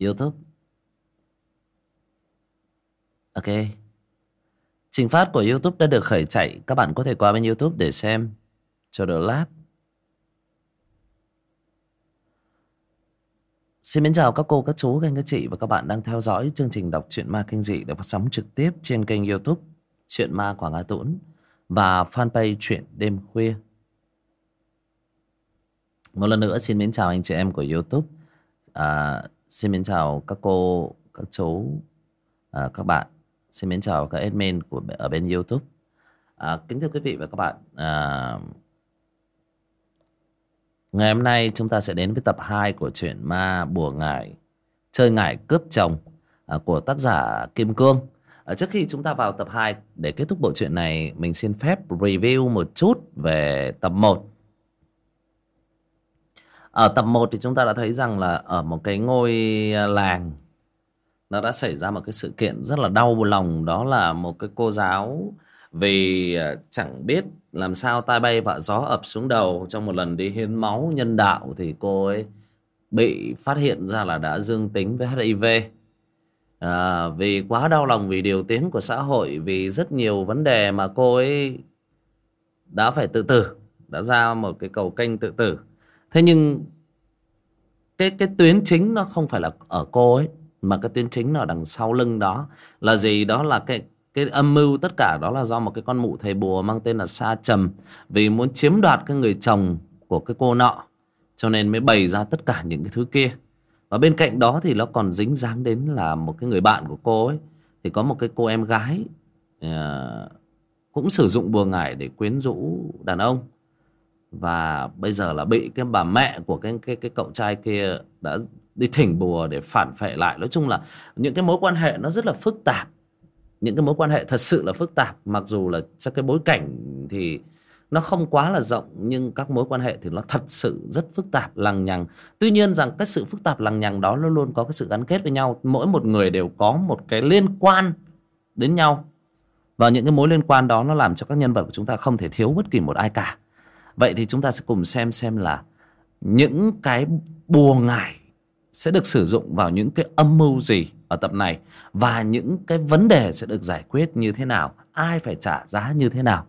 youtube. Ok. Trình phát của youtube đã được khởi chạy. Các bạn có thể qua bên youtube để xem. Cho đỡ lát. Xin mến chào các cô, các chú, các anh, các chị và các bạn đang theo dõi chương trình đọc truyện ma kinh dị được phát sóng trực tiếp trên kênh youtube Chuyện ma Quảng Á Tũng và fanpage Chuyện Đêm Khuya. Một lần nữa xin mến chào anh chị em của youtube, à, xin mến chào các cô, các chú, à, các bạn, xin mến chào các admin của ở bên youtube. À, kính thưa quý vị và các bạn, à, Ngày hôm nay chúng ta sẽ đến với tập 2 của truyện ma bùa ngải Chơi ngải cướp chồng à, của tác giả Kim Cương. À, Trước khi chúng ta vào tập 2 để kết thúc bộ truyện này Mình xin phép review một chút về tập 1 ở tập 1 thì chúng ta đã thấy rằng là ở một cái ngôi à, làng Nó đã xảy ra một cái sự kiện rất là đau lòng. Đó là một cái cô giáo vì à, chẳng biết làm sao tai bay vạ gió ập xuống đầu. Trong một lần đi hiến máu nhân đạo thì cô ấy bị phát hiện ra là đã dương tính với HIV à, vì quá đau lòng vì điều tiến của xã hội vì rất nhiều vấn đề mà cô ấy đã phải tự tử đã ra một cái cầu kênh tự tử thế nhưng cái cái tuyến chính nó không phải là ở cô ấy mà cái tuyến chính nó đằng sau lưng đó. Là gì? Đó là cái cái âm mưu tất cả đó là do một cái con mụ thầy bùa mang tên là sa trầm vì muốn chiếm đoạt cái người chồng của cái cô nọ cho nên mới bày ra tất cả những cái thứ kia. Và bên cạnh đó thì nó còn dính dáng đến là một cái người bạn của cô ấy. Thì có một cái cô em gái uh, cũng sử dụng bùa ngải để quyến rũ đàn ông và bây giờ là bị cái bà mẹ của cái cái cái cậu trai kia đã đi thỉnh bùa để phản phệ lại. Nói chung là những cái mối quan hệ nó rất là phức tạp. Những cái mối quan hệ thật sự là phức tạp. Mặc dù là trong cái bối cảnh thì nó không quá là rộng, nhưng các mối quan hệ thì nó thật sự rất phức tạp, lằng nhằng. Tuy nhiên rằng cái sự phức tạp, lằng nhằng đó nó luôn có cái sự gắn kết với nhau. Mỗi một người đều có một cái liên quan đến nhau. Và những cái mối liên quan đó nó làm cho các nhân vật của chúng ta không thể thiếu bất kỳ một ai cả vậy thì chúng ta sẽ cùng xem xem là những cái bùa ngải sẽ được sử dụng vào những cái âm mưu gì ở tập này và những cái vấn đề sẽ được giải quyết như thế nào ai phải trả giá như thế nào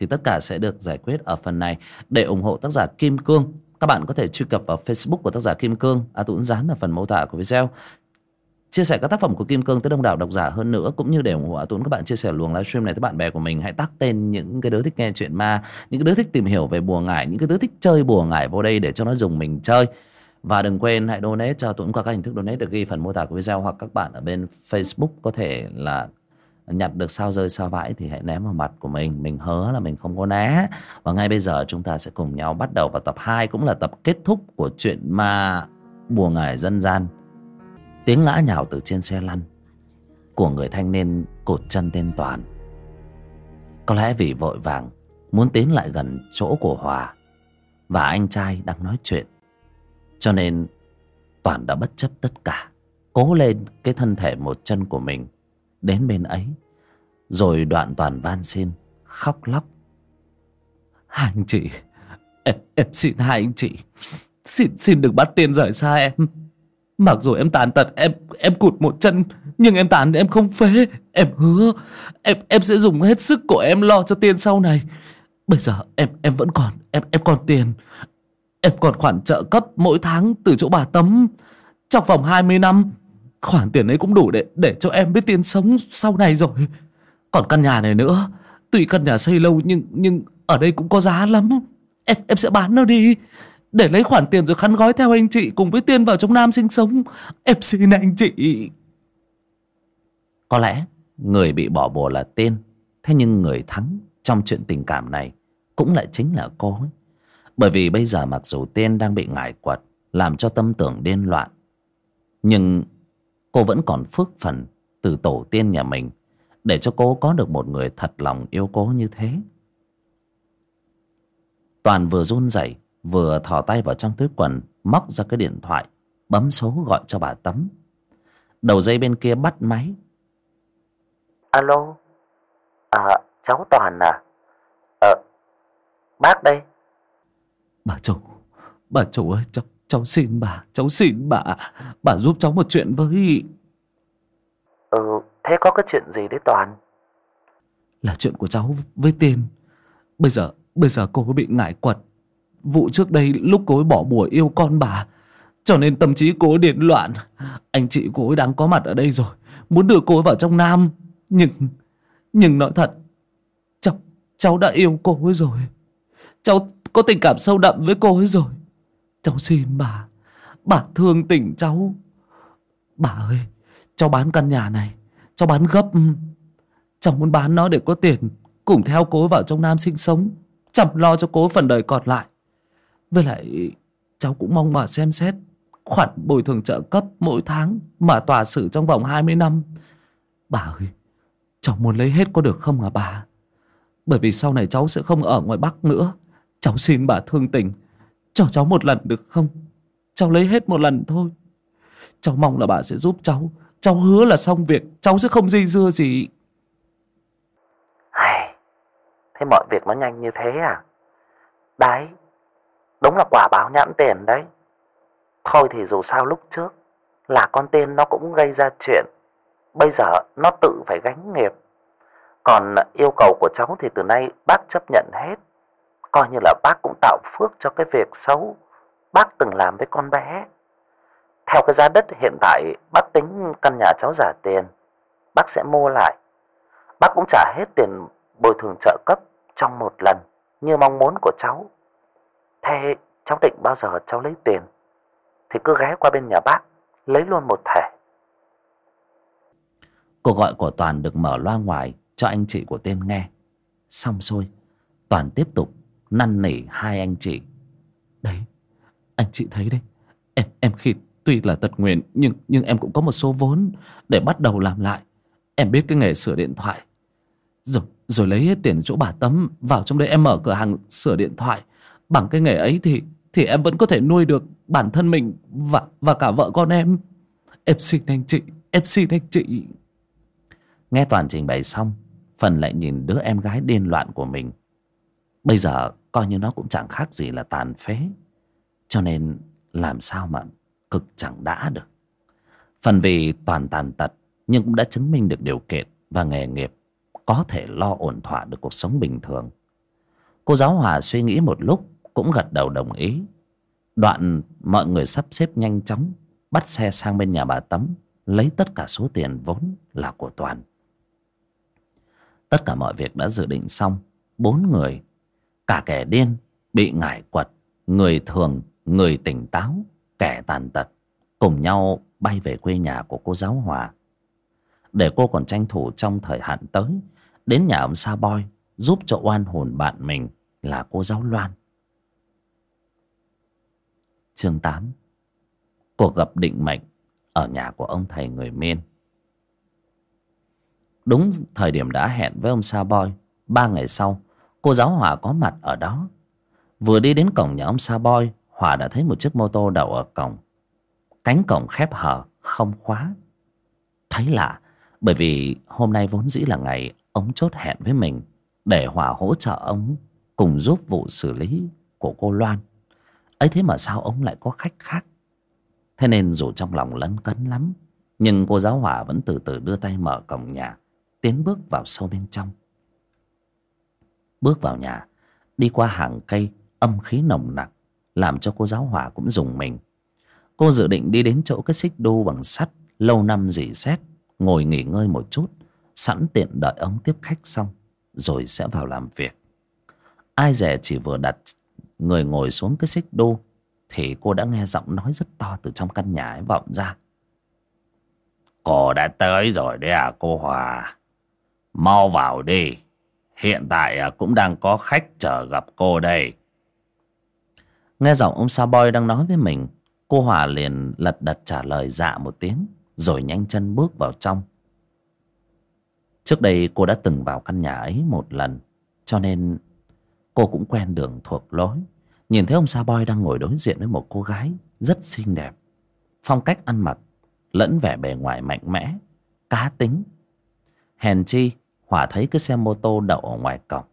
thì tất cả sẽ được giải quyết ở phần này. Để ủng hộ tác giả Kim Cương các bạn có thể truy cập vào Facebook của tác giả Kim Cương à, Tuấn dán ở phần mô tả của video chia sẻ các tác phẩm của Kim Cương tới đông đảo độc giả hơn nữa, cũng như để ủng hộ Tuấn các bạn chia sẻ luồng livestream này tới bạn bè của mình. Hãy tắt tên những cái đứa thích nghe chuyện ma, những cái đứa thích tìm hiểu về bùa ngải, những cái đứa thích chơi bùa ngải vô đây để cho nó dùng mình chơi. Và đừng quên, hãy donate cho Tuấn qua các hình thức donate được ghi phần mô tả của video hoặc các bạn ở bên Facebook có thể là nhặt được sao rơi sao vãi thì hãy ném vào mặt của mình. Mình hứa là mình không có né. Và ngay bây giờ chúng ta sẽ cùng nhau bắt đầu vào tập 2 cũng là tập kết thúc của chuyện ma bùa ngải dân gian tiếng ngã nhào từ trên xe lăn của người thanh niên cột chân tên toàn. Có lẽ vì vội vàng muốn tiến lại gần chỗ của hòa và anh trai đang nói chuyện cho nên Toàn đã bất chấp tất cả Cố lên cái thân thể một chân của mình Đến bên ấy Rồi đoạn Toàn van xin Khóc lóc. Hai anh chị Em, em xin hai anh chị Xin xin đừng bắt tiền rời xa em. Mặc dù em tàn tật, Em em cụt một chân, Nhưng em tàn em không phế, Em hứa. Em em sẽ dùng hết sức của em lo cho tiền sau này. Bây giờ em em vẫn còn, Em em còn tiền. Em còn khoản trợ cấp mỗi tháng từ chỗ bà Tấm. Trong vòng 20 năm, Khoản tiền ấy cũng đủ để để cho em biết tiền sống sau này rồi. Còn căn nhà này nữa, Tuy căn nhà xây lâu nhưng nhưng ở đây cũng có giá lắm. Em em sẽ bán nó đi. Để lấy khoản tiền rồi khăn gói theo anh chị Cùng với tiền vào trong Nam sinh sống. Em xin anh chị. Có lẽ người bị bỏ bùa là tiên, Thế nhưng người thắng trong chuyện tình cảm này Cũng lại chính là cô ấy. Bởi vì bây giờ mặc dù tiên đang bị ngải quật Làm cho tâm tưởng điên loạn Nhưng cô vẫn còn phước phần Từ tổ tiên nhà mình Để cho cô có được một người thật lòng yêu cô như thế. Toàn vừa run rẩy Vừa thò tay vào trong túi quần Móc ra cái điện thoại Bấm số gọi cho bà Tấm. Đầu dây bên kia bắt máy. Alo? À cháu Toàn à? Ờ Bác đây. Bà chủ Bà chủ ơi cháu, Cháu xin bà Cháu xin bà Bà giúp cháu một chuyện với. Ừ thế có cái chuyện gì đấy Toàn? Là chuyện của cháu với Tiên. Bây giờ Bây giờ cô bị ngại quật Vụ trước đây lúc cô ấy bỏ bùa yêu con bà Cho nên tâm trí cô ấy điên loạn. Anh chị cô ấy đang có mặt ở đây rồi Muốn đưa cô ấy vào trong Nam. Nhưng Nhưng nói thật Cháu, cháu đã yêu cô ấy rồi. Cháu có tình cảm sâu đậm với cô ấy rồi. Cháu xin bà Bà thương tình cháu. Bà ơi Cháu bán căn nhà này Cháu bán gấp. Cháu muốn bán nó để có tiền Cùng theo cô ấy vào trong Nam sinh sống. Chăm lo cho cô phần đời còn lại. Với lại, Cháu cũng mong bà xem xét Khoản bồi thường trợ cấp mỗi tháng Mà tòa xử trong vòng 20 năm. Bà ơi, Cháu muốn lấy hết có được không à bà? Bởi vì sau này cháu sẽ không ở ngoài Bắc nữa. Cháu xin bà thương tình. Cho cháu một lần được không? Cháu lấy hết một lần thôi. Cháu mong là bà sẽ giúp cháu. Cháu hứa là xong việc. Cháu sẽ không dây dưa gì. Hay, Thế mọi việc nó nhanh như thế à? Đấy Đúng là quả báo nhãn tiền đấy. Thôi thì dù sao lúc trước, Là con tên nó cũng gây ra chuyện. Bây giờ nó tự phải gánh nghiệp. Còn yêu cầu của cháu thì từ nay bác chấp nhận hết. Coi như là bác cũng tạo phước cho cái việc xấu Bác từng làm với con bé. Theo cái giá đất hiện tại, Bác tính căn nhà cháu giả tiền, Bác sẽ mua lại. Bác cũng trả hết tiền bồi thường trợ cấp Trong một lần, Như mong muốn của cháu. Thế cháu định bao giờ cháu lấy tiền? Thì cứ ghé qua bên nhà bác Lấy luôn một thẻ. Cuộc gọi của Toàn được mở loa ngoài Cho anh chị của tên nghe. Xong xuôi Toàn tiếp tục năn nỉ hai anh chị. Đấy anh chị thấy đấy. Em em khi tuy là tật nguyền nhưng nhưng em cũng có một số vốn để bắt đầu làm lại. Em biết cái nghề sửa điện thoại. Rồi rồi lấy hết tiền chỗ bà tấm vào trong đây em mở cửa hàng sửa điện thoại bằng cái nghề ấy thì thì em vẫn có thể nuôi được bản thân mình và và cả vợ con em. Em xin anh chị, em xin anh chị. Nghe toàn trình bày xong, phần lại nhìn đứa em gái điên loạn của mình. Bây giờ coi như nó cũng chẳng khác gì là tàn phế. Cho nên làm sao mà cực chẳng đã được. Phần vì toàn tàn tật, nhưng cũng đã chứng minh được điều kiện và nghề nghiệp có thể lo ổn thỏa được cuộc sống bình thường. Cô giáo hòa suy nghĩ một lúc cũng gật đầu đồng ý. Đoạn mọi người sắp xếp nhanh chóng, bắt xe sang bên nhà bà tấm, lấy tất cả số tiền vốn là của toàn. Tất cả mọi việc đã dự định xong, bốn người, cả kẻ điên, bị ngải quật, người thường, người tỉnh táo, kẻ tàn tật, cùng nhau bay về quê nhà của cô giáo hòa. Để cô còn tranh thủ trong thời hạn tới, đến nhà ông sa boy giúp cho oan hồn bạn mình là cô giáo loan chương tám. Cuộc gặp định mệnh ở nhà của ông thầy người miên. Đúng thời điểm đã hẹn với ông sa boy, ba ngày sau, cô giáo hòa có mặt ở đó. Vừa đi đến cổng nhà ông sa boy hòa đã thấy một chiếc mô tô đậu ở cổng. Cánh cổng khép hờ, không khóa. Thấy lạ, bởi vì hôm nay vốn dĩ là ngày ông chốt hẹn với mình để hòa hỗ trợ ông cùng giúp vụ xử lý của cô loan ấy thế mà sao ông lại có khách khác? Thế nên dù trong lòng lấn cấn lắm, nhưng cô giáo hòa vẫn từ từ đưa tay mở cổng nhà, tiến bước vào sâu bên trong. Bước vào nhà, đi qua hàng cây, âm khí nồng nặc, làm cho cô giáo hỏa cũng dùng mình. Cô dự định đi đến chỗ cái xích đu bằng sắt, lâu năm dỉ xét, ngồi nghỉ ngơi một chút, sẵn tiện đợi ông tiếp khách xong, rồi sẽ vào làm việc. Ai dè chỉ vừa đặt người ngồi xuống cái xích đu thì cô đã nghe giọng nói rất to từ trong căn nhà ấy vọng ra. Cô đã tới rồi đấy à cô hòa. Mau vào đi. Hiện tại à, cũng đang có khách chờ gặp cô đây. Nghe giọng ông Sa Boy đang nói với mình, Cô Hòa liền lật đật trả lời dạ một tiếng, Rồi nhanh chân bước vào trong. Trước đây cô đã từng vào căn nhà ấy một lần, Cho nên cô cũng quen đường thuộc lối. Nhìn thấy ông Sa Boy đang ngồi đối diện với một cô gái Rất xinh đẹp. Phong cách ăn mặc, Lẫn vẻ bề ngoài mạnh mẽ, Cá tính. Hèn chi Hỏa thấy cái xe mô tô đậu ở ngoài cổng.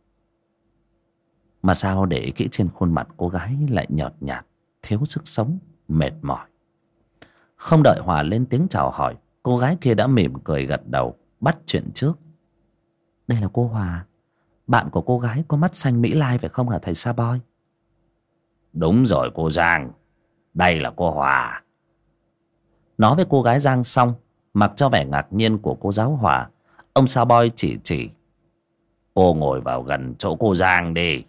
Mà sao để kỹ trên khuôn mặt cô gái lại nhợt nhạt, Thiếu sức sống, mệt mỏi. Không đợi hòa lên tiếng chào hỏi, cô gái kia đã mỉm cười gật đầu, bắt chuyện trước. Đây là cô hòa bạn của cô gái có mắt xanh mỹ lai phải không hả thầy sa boy đúng rồi cô giang. Đây là cô hòa. Nói với cô gái giang xong mặc cho vẻ ngạc nhiên của cô giáo hòa ông sa boy chỉ chỉ. Cô ngồi vào gần chỗ cô giang đi.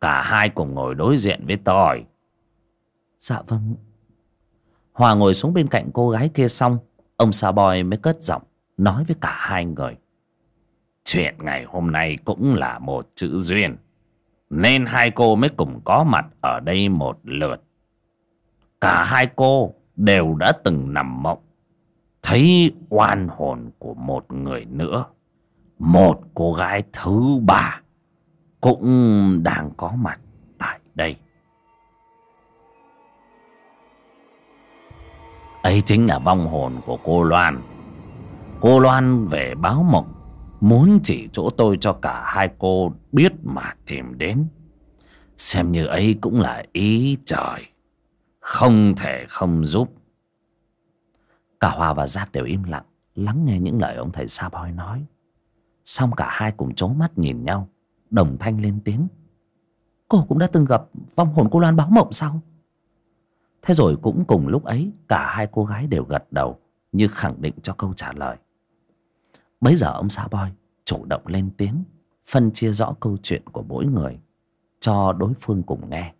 Cả hai cùng ngồi đối diện với tôi. Dạ vâng. Hòa ngồi xuống bên cạnh cô gái kia xong ông sa boy mới cất giọng nói với cả hai người chuyện ngày hôm nay cũng là một chữ duyên. Nên hai cô mới cùng có mặt ở đây một lượt. Cả hai cô đều đã từng nằm mộng, thấy oan hồn của một người nữa. Một cô gái thứ ba cũng đang có mặt tại đây. Ấy chính là vong hồn của cô loan. Cô loan về báo mộng muốn chỉ chỗ tôi cho cả hai cô biết mà tìm đến. Xem như ấy cũng là ý trời. Không thể không giúp. Cả hòa và giác đều im lặng, lắng nghe những lời ông thầy sa boy nói. Xong cả hai cùng trố mắt nhìn nhau, đồng thanh lên tiếng. Cô cũng đã từng gặp vong hồn cô loan báo mộng sao? Thế rồi cũng cùng lúc ấy, cả hai cô gái đều gật đầu như khẳng định cho câu trả lời bấy giờ ông xã boy chủ động lên tiếng, phân chia rõ câu chuyện của mỗi người, cho đối phương cùng nghe.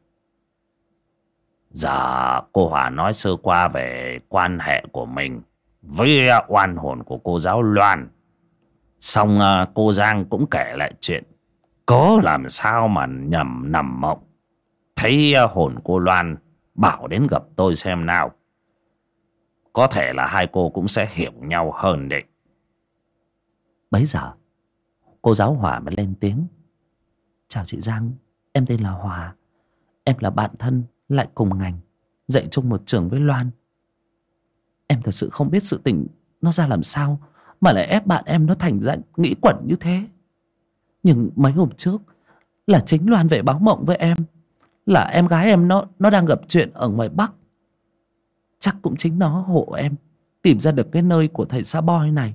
Giờ cô hòa nói sơ qua về quan hệ của mình với oan hồn của cô giáo loan. Xong à, cô giang cũng kể lại chuyện có làm sao mà nhầm nằm mộng. Thấy à, hồn cô loan bảo đến gặp tôi xem nào. Có thể là hai cô cũng sẽ hiểu nhau hơn đấy bấy giờ, cô giáo hòa mới lên tiếng. Chào chị giang, em tên là hòa. Em là bạn thân, lại cùng ngành, dạy chung một trường với loan. Em thật sự không biết sự tình nó ra làm sao, mà lại ép bạn em nó thành dạng nghĩ quẩn như thế. Nhưng mấy hôm trước là chính loan về báo mộng với em, là em gái em nó nó đang gặp chuyện ở ngoài bắc. Chắc cũng chính nó hộ em tìm ra được cái nơi của thầy sa boy này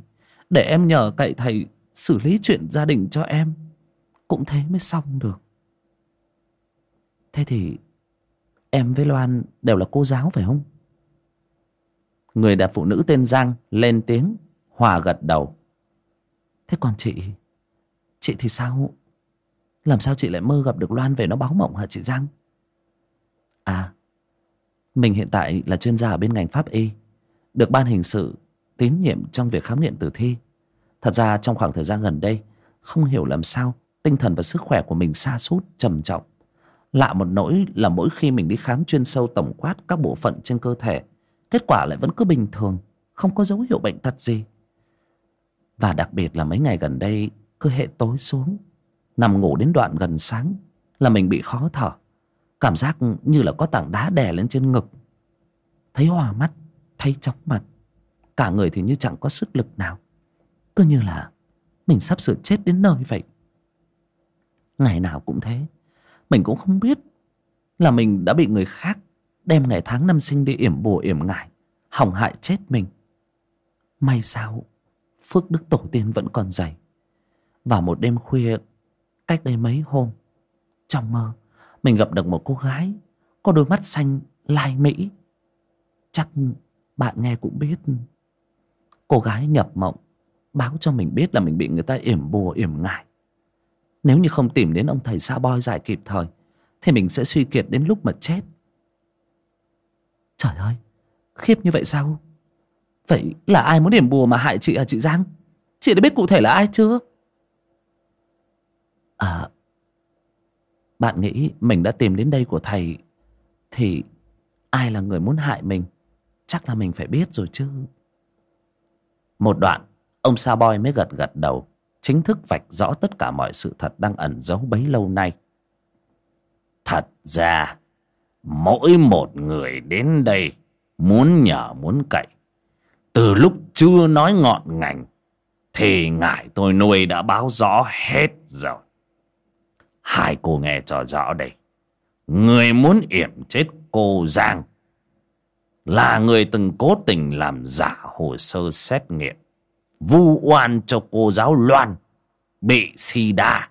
để em nhờ cậy thầy xử lý chuyện gia đình cho em. Cũng thế mới xong được. Thế thì em với loan đều là cô giáo phải không? Người đẹp phụ nữ tên giang lên tiếng, hòa gật đầu. Thế còn chị? Chị thì sao? Làm sao chị lại mơ gặp được loan về nó báo mộng hả chị giang? À mình hiện tại là chuyên gia ở bên ngành pháp y, được ban hình sự tín nhiệm trong việc khám nghiệm tử thi. Thật ra trong khoảng thời gian gần đây, không hiểu làm sao tinh thần và sức khỏe của mình xa sút, trầm trọng. Lạ một nỗi là mỗi khi mình đi khám chuyên sâu tổng quát các bộ phận trên cơ thể, kết quả lại vẫn cứ bình thường, không có dấu hiệu bệnh tật gì. Và đặc biệt là mấy ngày gần đây, cứ hệ tối xuống, nằm ngủ đến đoạn gần sáng, là mình bị khó thở, cảm giác như là có tảng đá đè lên trên ngực. Thấy hoa mắt, thấy chóng mặt cả người thì như chẳng có sức lực nào. Cứ như là mình sắp sửa chết đến nơi vậy. Ngày nào cũng thế. Mình cũng không biết là mình đã bị người khác đem ngày tháng năm sinh đi yểm bùa yểm ngải, hỏng hại chết mình. May sao phước đức tổ tiên vẫn còn dày. Vào một đêm khuya, cách đây mấy hôm, trong mơ, mình gặp được một cô gái có đôi mắt xanh lai mỹ. Chắc bạn nghe cũng biết cô gái nhập mộng, báo cho mình biết là mình bị người ta yểm bùa, yểm ngại nếu như không tìm đến ông thầy sa boy giải kịp thời, thì mình sẽ suy kiệt đến lúc mà chết. Trời ơi, khiếp như vậy sao? Vậy là ai muốn điểm bùa mà hại chị à chị giang? Chị đã biết cụ thể là ai chưa? À bạn nghĩ mình đã tìm đến đây của thầy thì ai là người muốn hại mình? Chắc là mình phải biết rồi chứ một đoạn, ông sa boy mới gật gật đầu, chính thức vạch rõ tất cả mọi sự thật đang ẩn giấu bấy lâu nay. Thật ra, mỗi một người đến đây muốn nhờ muốn cậy. Từ lúc chưa nói ngọn ngành, thì ngài tôi nuôi đã báo rõ hết rồi. Hai cô nghe cho rõ đây. Người muốn yểm chết cô giang là người từng cố tình làm giả hồ sơ xét nghiệm. Vu oan cho cô giáo loan, bị sida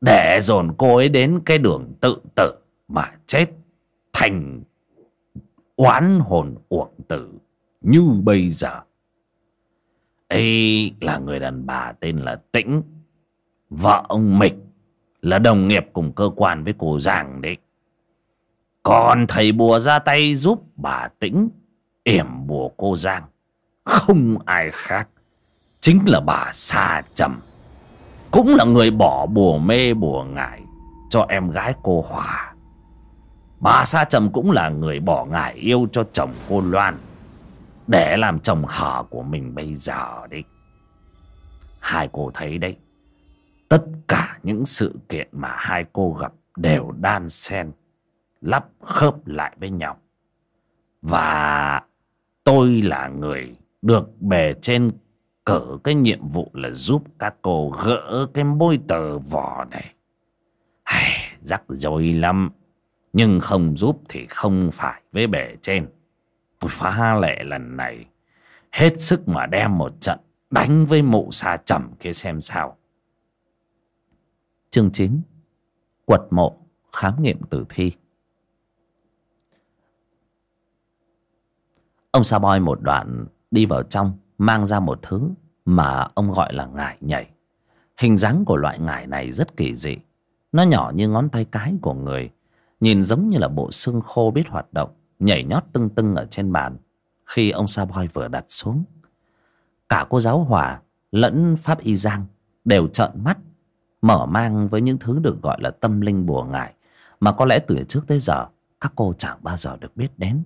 để dồn cô ấy đến cái đường tự tử mà chết thành oán hồn uổng tử như bây giờ. Ấy là người đàn bà tên là tĩnh. Vợ ông mịch là đồng nghiệp cùng cơ quan với cô giang đấy. Còn thầy bùa ra tay giúp bà tĩnh yểm bùa cô giang không ai khác chính là bà sa trầm. Cũng là người bỏ bùa mê bùa ngải cho em gái cô hòa. Bà sa trầm cũng là người bỏ ngải yêu cho chồng cô loan để làm chồng hở của mình bây giờ đấy. Hai cô thấy đấy, tất cả những sự kiện mà hai cô gặp đều đan xen, lắp khớp lại với nhau. Và tôi là người được bề trên cử cái nhiệm vụ là giúp các cô gỡ cái môi tờ vỏ này. Hay rắc rối lắm. Nhưng không giúp thì không phải với bề trên. Tôi phá lệ lần này. Hết sức mà đem một trận đánh với mụ xa trầm kia xem sao. Chương 9 quật mộ, khám nghiệm tử thi. Ông sa boy một đoạn đi vào trong, mang ra một thứ mà ông gọi là ngải nhảy. Hình dáng của loại ngải này rất kỳ dị. Nó nhỏ như ngón tay cái của người, nhìn giống như là bộ xương khô biết hoạt động, nhảy nhót tưng tưng ở trên bàn. Khi ông sa boy vừa đặt xuống, cả cô giáo hòa lẫn pháp y giang đều trợn mắt, mở mang với những thứ được gọi là tâm linh bùa ngải mà có lẽ từ trước tới giờ các cô chẳng bao giờ được biết đến.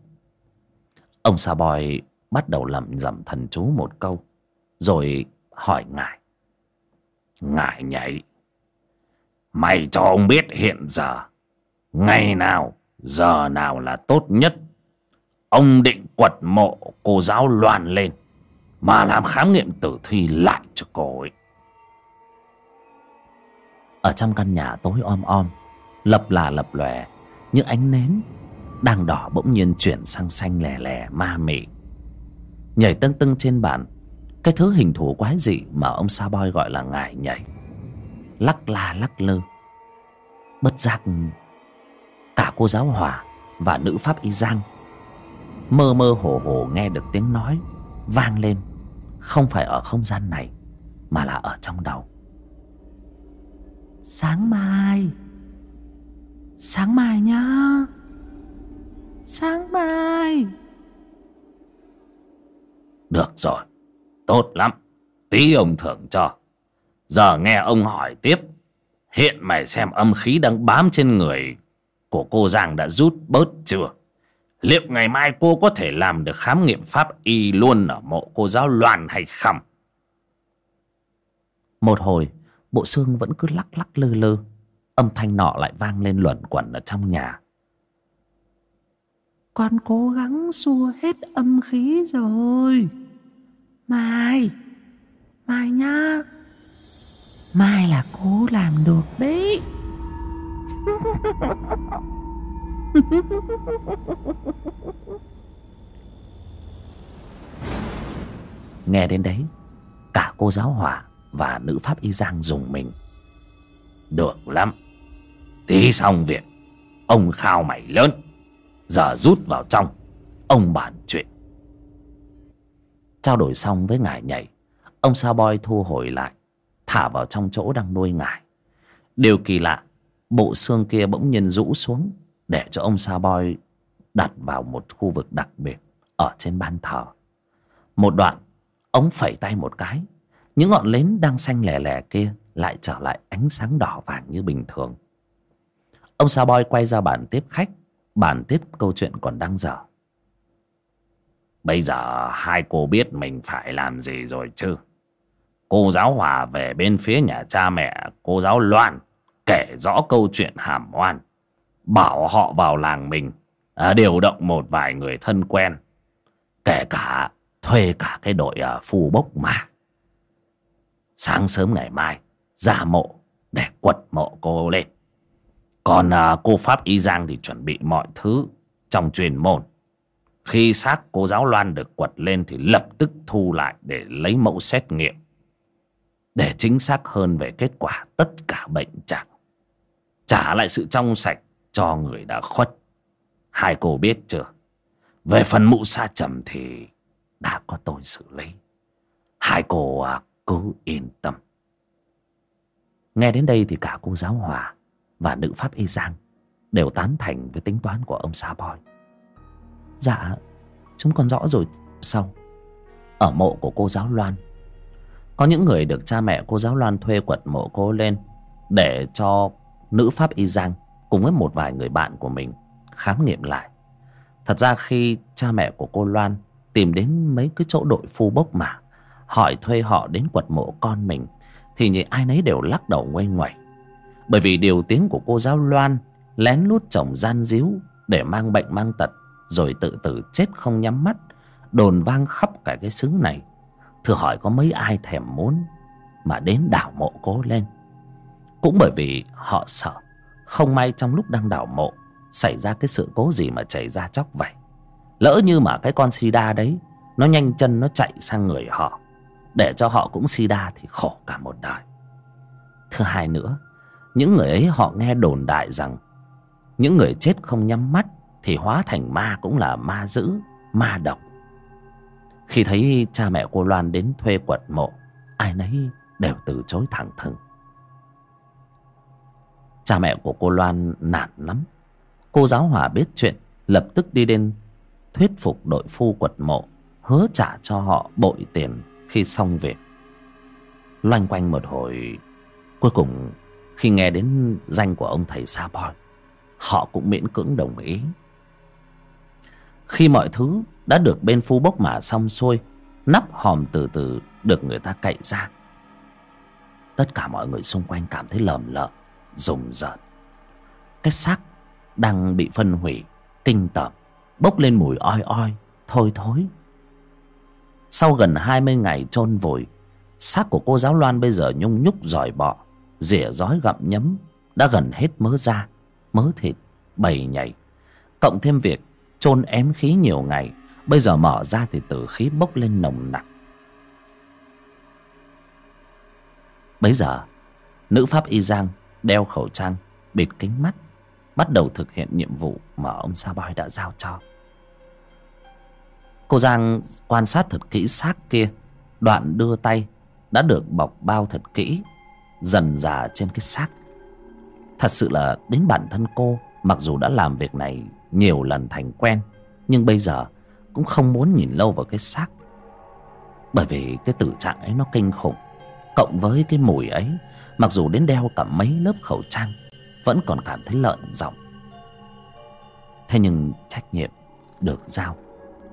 Ông sa boy bắt đầu lẩm rẩm thần chú một câu, rồi hỏi ngài. Ngài nhảy, mày cho ông biết hiện giờ, ngày nào, giờ nào là tốt nhất. Ông định quật mộ cô giáo loan lên, mà làm khám nghiệm tử thi lại cho cô ấy. Ở trong căn nhà tối om om, lập là lập lòe, những ánh nến đang đỏ bỗng nhiên chuyển sang xanh lè lè, ma mị nhảy tưng tưng trên bàn. Cái thứ hình thù quái dị mà ông sa boy gọi là ngải nhảy. Lắc la lắc lư. Bất giác cả cô giáo hòa và nữ pháp y giang mơ mơ hồ hồ nghe được tiếng nói vang lên. Không phải ở không gian này, mà là ở trong đầu. Sáng mai. Sáng mai nhá. Sáng mai được rồi. Tốt lắm. Tí ông thưởng cho. Giờ nghe ông hỏi tiếp. Hiện mày xem âm khí đang bám trên người của cô giang đã rút bớt chưa? Liệu ngày mai cô có thể làm được khám nghiệm pháp y luôn ở mộ cô giáo loan hay không? Một hồi, bộ xương vẫn cứ lắc lắc lư lư âm thanh nọ lại vang lên luẩn quẩn ở trong nhà con cố gắng xua hết âm khí rồi. Mai mai nhá. Mai là cố làm được đấy. Nghe đến đấy, cả cô giáo hỏa và nữ pháp y giang dùng mình. Được lắm. Tí xong việc. Ông khao mày lớn giờ rút vào trong. Ông bàn chuyện. Trao đổi xong với ngài nhảy, ông sao boy thu hồi lại, thả vào trong chỗ đang nuôi ngài. Điều kỳ lạ, bộ xương kia bỗng nhiên rũ xuống, để cho ông sa boy đặt vào một khu vực đặc biệt ở trên ban thờ. Một đoạn, ông phẩy tay một cái, những ngọn nến đang xanh lè lè kia lại trở lại ánh sáng đỏ vàng như bình thường. Ông sa boy quay ra bàn tiếp khách bản tiếp câu chuyện còn đang dở. Bây giờ hai cô biết mình phải làm gì rồi chứ? Cô giáo hòa về bên phía nhà cha mẹ cô giáo loan kể rõ câu chuyện hàm oan bảo họ vào làng mình à, điều động một vài người thân quen kể cả thuê cả cái đội à, phù bốc mà. Sáng sớm ngày mai ra mộ để quật mộ cô lên còn à, cô pháp y giang thì chuẩn bị mọi thứ trong truyền môn. Khi xác cô giáo loan được quật lên thì lập tức thu lại để lấy mẫu xét nghiệm. Để chính xác hơn về kết quả tất cả bệnh trạng. Trả lại sự trong sạch cho người đã khuất. Hai cô biết chưa? Về phần mụ sa trầm thì đã có tôi xử lý. Hai cô à, cứ yên tâm. Nghe đến đây thì cả cô giáo hòa và nữ pháp y giang đều tán thành với tính toán của ông sa boy dạ chúng con rõ rồi sau. Ở mộ của cô giáo loan, có những người được cha mẹ cô giáo loan thuê quật mộ cô lên để cho nữ pháp y giang cùng với một vài người bạn của mình khám nghiệm lại. Thật ra khi cha mẹ của cô loan tìm đến mấy cái chỗ đội phu bốc mà hỏi thuê họ đến quật mộ con mình, thì những ai nấy đều lắc đầu ngoay ngoẩy bởi vì điều tiếng của cô giáo loan lén lút chồng gian díu để mang bệnh mang tật, rồi tự tử chết không nhắm mắt, đồn vang khắp cả cái xứ này. Thử hỏi có mấy ai thèm muốn mà đến đảo mộ cố lên? Cũng bởi vì họ sợ không may trong lúc đang đảo mộ xảy ra cái sự cố gì mà chảy ra chóc vậy lỡ như mà cái con sida đấy, nó nhanh chân nó chạy sang người họ, để cho họ cũng sida thì khổ cả một đời. Thứ hai nữa những người ấy họ nghe đồn đại rằng những người chết không nhắm mắt thì hóa thành ma cũng là ma dữ, ma độc. Khi thấy cha mẹ cô loan đến thuê quật mộ, ai nấy đều từ chối thẳng thừng. Cha mẹ của cô loan nản lắm. Cô giáo hòa biết chuyện, lập tức đi đến thuyết phục đội phu quật mộ, hứa trả cho họ bội tiền khi xong việc. Loanh quanh một hồi, cuối cùng khi nghe đến danh của ông thầy sa Bòi, họ cũng miễn cưỡng đồng ý. Khi mọi thứ đã được bên phu bốc mả xong xuôi nắp hòm từ từ được người ta cậy ra. Tất cả mọi người xung quanh cảm thấy lờm lợm rùng rợn. Cái xác đang bị phân hủy kinh tởm bốc lên mùi oi oi thôi thối. Sau gần hai mươi ngày chôn vùi xác của cô giáo loan bây giờ nhung nhúc giỏi bọ rỉa rói gặm nhấm, đã gần hết mớ da, mớ thịt, bầy nhảy. Cộng thêm việc chôn ém khí nhiều ngày, bây giờ mở ra thì tử khí bốc lên nồng nặc. Bấy giờ, nữ pháp y giang đeo khẩu trang, bịt kính mắt, bắt đầu thực hiện nhiệm vụ mà ông sa boy đã giao cho. Cô giang quan sát thật kỹ xác kia. Đoạn đưa tay đã được bọc bao thật kỹ dần dà trên cái xác. Thật sự là đến bản thân cô, mặc dù đã làm việc này nhiều lần thành quen, nhưng bây giờ cũng không muốn nhìn lâu vào cái xác. Bởi vì cái tử trạng ấy nó kinh khủng. Cộng với cái mùi ấy, mặc dù đến đeo cả mấy lớp khẩu trang, vẫn còn cảm thấy lợn giọng. Thế nhưng trách nhiệm được giao,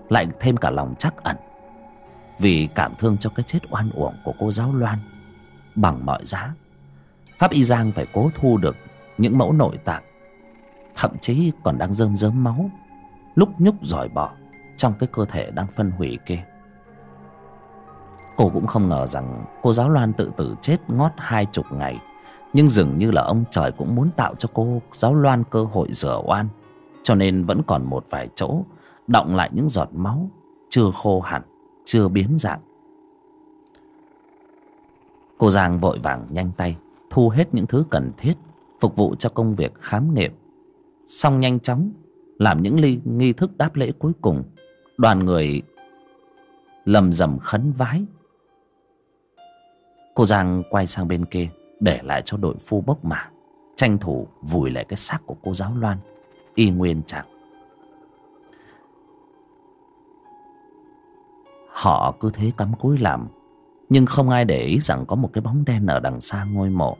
lại thêm cả lòng chắc ẩn, vì cảm thương cho cái chết oan uổng của cô giáo loan bằng mọi giá. Pháp y giang phải cố thu được những mẫu nội tạng, thậm chí còn đang rơm rớm máu, lúc nhúc dòi bỏ trong cái cơ thể đang phân hủy kia. Cô cũng không ngờ rằng cô giáo loan tự tử chết ngót hai chục ngày, nhưng dường như là ông trời cũng muốn tạo cho cô giáo loan cơ hội rửa oan, cho nên vẫn còn một vài chỗ động lại những giọt máu chưa khô hẳn, chưa biến dạng cô giang vội vàng nhanh tay, thu hết những thứ cần thiết, phục vụ cho công việc khám nghiệm. Xong nhanh chóng, làm những ly nghi thức đáp lễ cuối cùng, đoàn người lầm rầm khấn vái. Cô giang quay sang bên kia, để lại cho đội phu bốc mả tranh thủ vùi lại cái xác của cô giáo loan, y nguyên chẳng họ cứ thế cắm cúi làm nhưng không ai để ý rằng có một cái bóng đen ở đằng xa ngôi mộ,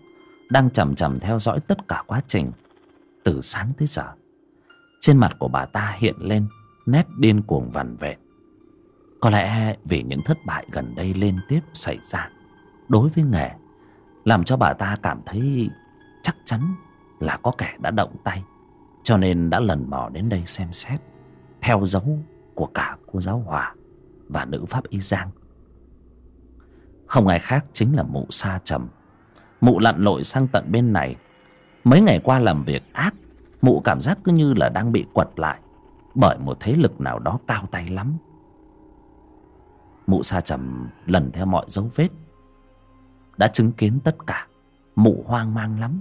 đang chằm chằm theo dõi tất cả quá trình. Từ sáng tới giờ, trên mặt của bà ta hiện lên nét điên cuồng vằn vẹn có lẽ vì những thất bại gần đây liên tiếp xảy ra, đối với nghề, làm cho bà ta cảm thấy chắc chắn là có kẻ đã động tay, cho nên đã lần mò đến đây xem xét, theo dấu của cả cô giáo hòa và nữ pháp y giang không ai khác chính là mụ sa trầm. Mụ lặn lội sang tận bên này. Mấy ngày qua làm việc ác, mụ cảm giác cứ như là đang bị quật lại, bởi một thế lực nào đó cao tay lắm. Mụ sa trầm lần theo mọi dấu vết. Đã chứng kiến tất cả, mụ hoang mang lắm.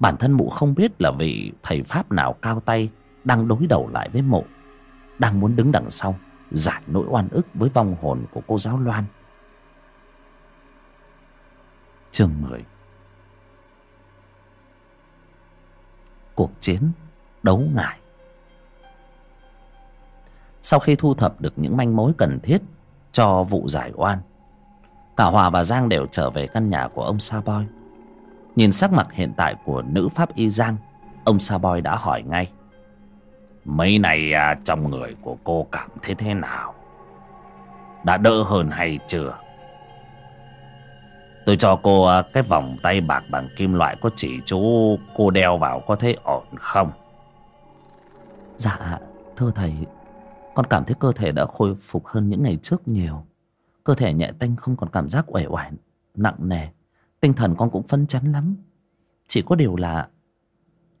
Bản thân mụ không biết là vị thầy pháp nào cao tay đang đối đầu lại với mụ, đang muốn đứng đằng sau, giải nỗi oan ức với vong hồn của cô giáo loan chương mười. Cuộc chiến đấu ngải. Sau khi thu thập được những manh mối cần thiết cho vụ giải oan cả hòa và giang đều trở về căn nhà của ông sa boy nhìn sắc mặt hiện tại của nữ pháp y giang ông sa boy đã hỏi ngay mấy này à, trong người của cô cảm thấy thế nào? Đã đỡ hơn hay chưa? Tôi cho cô à, cái vòng tay bạc bằng kim loại có chỉ chú cô đeo vào có thấy ổn không? Dạ thưa thầy. Con cảm thấy cơ thể đã khôi phục hơn những ngày trước nhiều. Cơ thể nhẹ tênh không còn cảm giác uể oải, nặng nề. Tinh thần con cũng phấn chấn lắm. Chỉ có điều là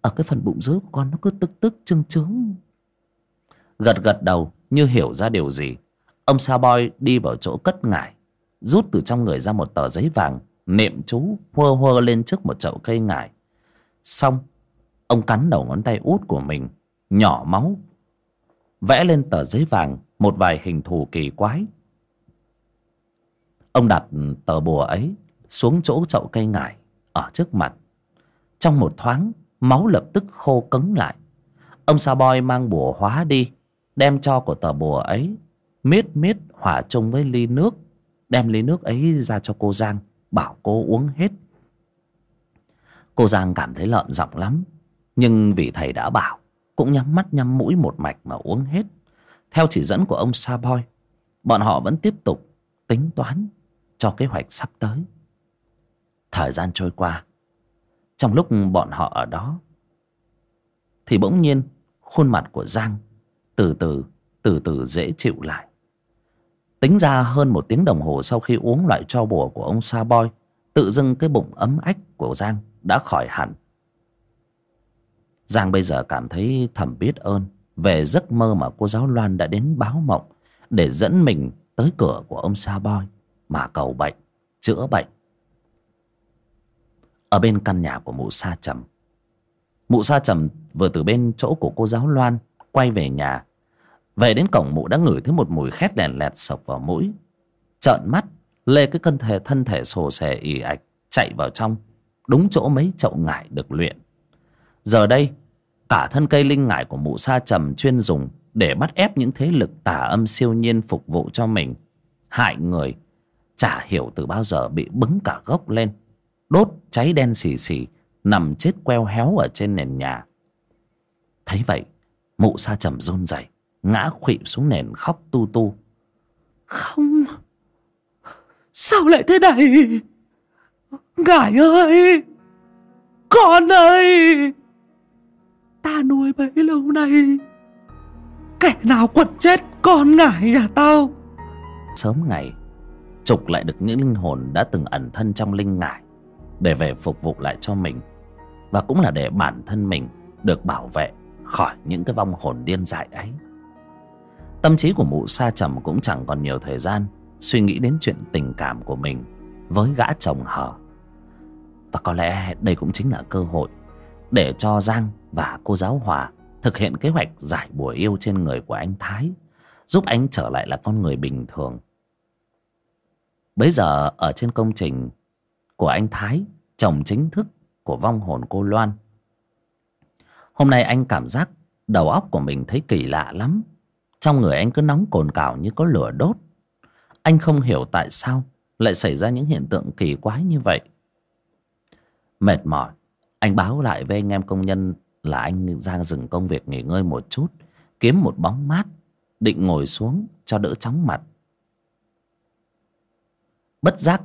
ở cái phần bụng dưới của con nó cứ tức tức trương trướng gật gật đầu, như hiểu ra điều gì. Ông sa boy đi vào chỗ cất ngải rút từ trong người ra một tờ giấy vàng, niệm chú hơ hơ lên trước một chậu cây ngải. Xong, ông cắn đầu ngón tay út của mình, nhỏ máu, vẽ lên tờ giấy vàng một vài hình thù kỳ quái. Ông đặt tờ bùa ấy xuống chỗ chậu cây ngải ở trước mặt. Trong một thoáng, máu lập tức khô cứng lại. Ông sa boy mang bùa hóa đi, đem cho của tờ bùa ấy miết miết hòa chung với ly nước đem lấy nước ấy ra cho cô giang, bảo cô uống hết. Cô giang cảm thấy lợn giọng lắm, nhưng vì thầy đã bảo, cũng nhắm mắt nhắm mũi một mạch mà uống hết. Theo chỉ dẫn của ông sa boy bọn họ vẫn tiếp tục tính toán cho kế hoạch sắp tới. Thời gian trôi qua, trong lúc bọn họ ở đó, thì bỗng nhiên khuôn mặt của giang từ từ từ từ dễ chịu lại tính ra hơn một tiếng đồng hồ sau khi uống loại cho bùa của ông sa boy tự dưng cái bụng ấm ách của giang đã khỏi hẳn. Giang bây giờ cảm thấy thầm biết ơn về giấc mơ mà cô giáo loan đã đến báo mộng để dẫn mình tới cửa của ông sa boy mà cầu bệnh, chữa bệnh. Ở bên căn nhà của mụ sa trầm, mụ sa trầm vừa từ bên chỗ của cô giáo loan quay về nhà về đến cổng mụ đã ngửi thấy một mùi khét đèn lẹt sộc vào mũi. Trợn mắt, lê cái thân thể thân thể sồ sề ì ạch, chạy vào trong. Đúng chỗ mấy chậu ngải được luyện. Giờ đây, cả thân cây linh ngải của mụ sa trầm chuyên dùng để bắt ép những thế lực tà âm siêu nhiên phục vụ cho mình. Hại người, chả hiểu từ bao giờ bị bứng cả gốc lên. Đốt cháy đen xì xì, nằm chết queo héo ở trên nền nhà. Thấy vậy, mụ sa trầm run rẩy ngã khuỵu xuống nền khóc tu tu. Không. Sao lại thế này? Ngải ơi! Con ơi! Ta nuôi bấy lâu nay. Kẻ nào quật chết con ngải nhà tao? Sớm ngày trục lại được những linh hồn đã từng ẩn thân trong linh ngải để về phục vụ lại cho mình. Và cũng là để bản thân mình được bảo vệ khỏi những cái vong hồn điên dại ấy tâm trí của mụ sa trầm cũng chẳng còn nhiều thời gian suy nghĩ đến chuyện tình cảm của mình với gã chồng hở và có lẽ đây cũng chính là cơ hội để cho giang và cô giáo hòa thực hiện kế hoạch giải bùa yêu trên người của anh thái, giúp anh trở lại là con người bình thường. Bấy giờ ở trên công trình của anh thái, chồng chính thức của vong hồn cô loan. Hôm nay anh cảm giác đầu óc của mình thấy kỳ lạ lắm trong người anh cứ nóng cồn cào như có lửa đốt. Anh không hiểu tại sao lại xảy ra những hiện tượng kỳ quái như vậy. Mệt mỏi, anh báo lại với anh em công nhân là anh ra dừng công việc nghỉ ngơi một chút, kiếm một bóng mát, định ngồi xuống cho đỡ chóng mặt. Bất giác,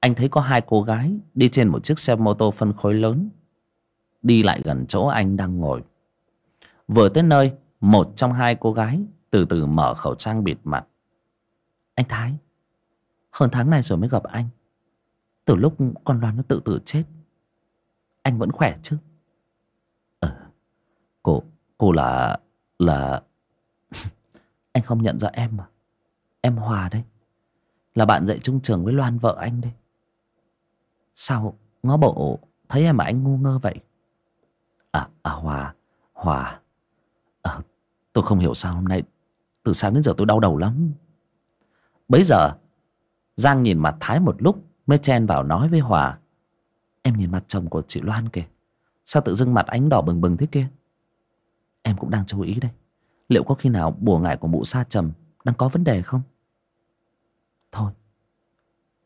anh thấy có hai cô gái đi trên một chiếc xe mô tô phân khối lớn, đi lại gần chỗ anh đang ngồi. Vừa tới nơi một trong hai cô gái từ từ mở khẩu trang bịt mặt. Anh thái hơn tháng này rồi mới gặp anh. Từ lúc con loan nó tự tử chết anh vẫn khỏe chứ? Ờ cô cô là Là Anh không nhận ra em mà. Em Hòa đấy Là bạn dạy chung trường với Loan vợ anh đấy. Sao ngó bộ Thấy em mà anh ngu ngơ vậy? À, à Hòa Hòa Tôi không hiểu sao hôm nay Từ sáng đến giờ tôi đau đầu lắm. Bấy giờ, Giang nhìn mặt Thái một lúc, Mới chen vào nói với Hòa, Em nhìn mặt chồng của chị Loan kìa, Sao tự dưng mặt ánh đỏ bừng bừng thế kia? Em cũng đang chú ý đây, Liệu có khi nào bùa ngải của mụ sa trầm Đang có vấn đề không? Thôi,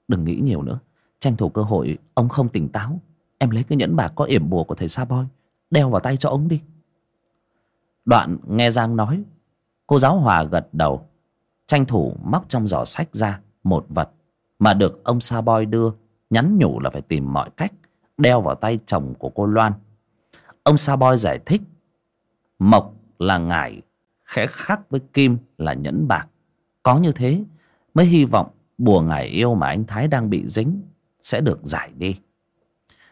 Đừng nghĩ nhiều nữa, Tranh thủ cơ hội, ông không tỉnh táo, Em lấy cái nhẫn bạc có yểm bùa của thầy Sa Boy Đeo vào tay cho ông đi. Đoạn nghe Giang nói, Cô giáo Hòa gật đầu. Tranh thủ móc trong giỏ sách ra Một vật Mà được ông Sa Boy đưa, Nhắn nhủ là phải tìm mọi cách Đeo vào tay chồng của cô Loan. Ông Sa Boy giải thích, Mộc là ngải, Khẽ khắc với kim là nhẫn bạc. Có như thế Mới hy vọng bùa ngải yêu mà anh Thái đang bị dính Sẽ được giải đi.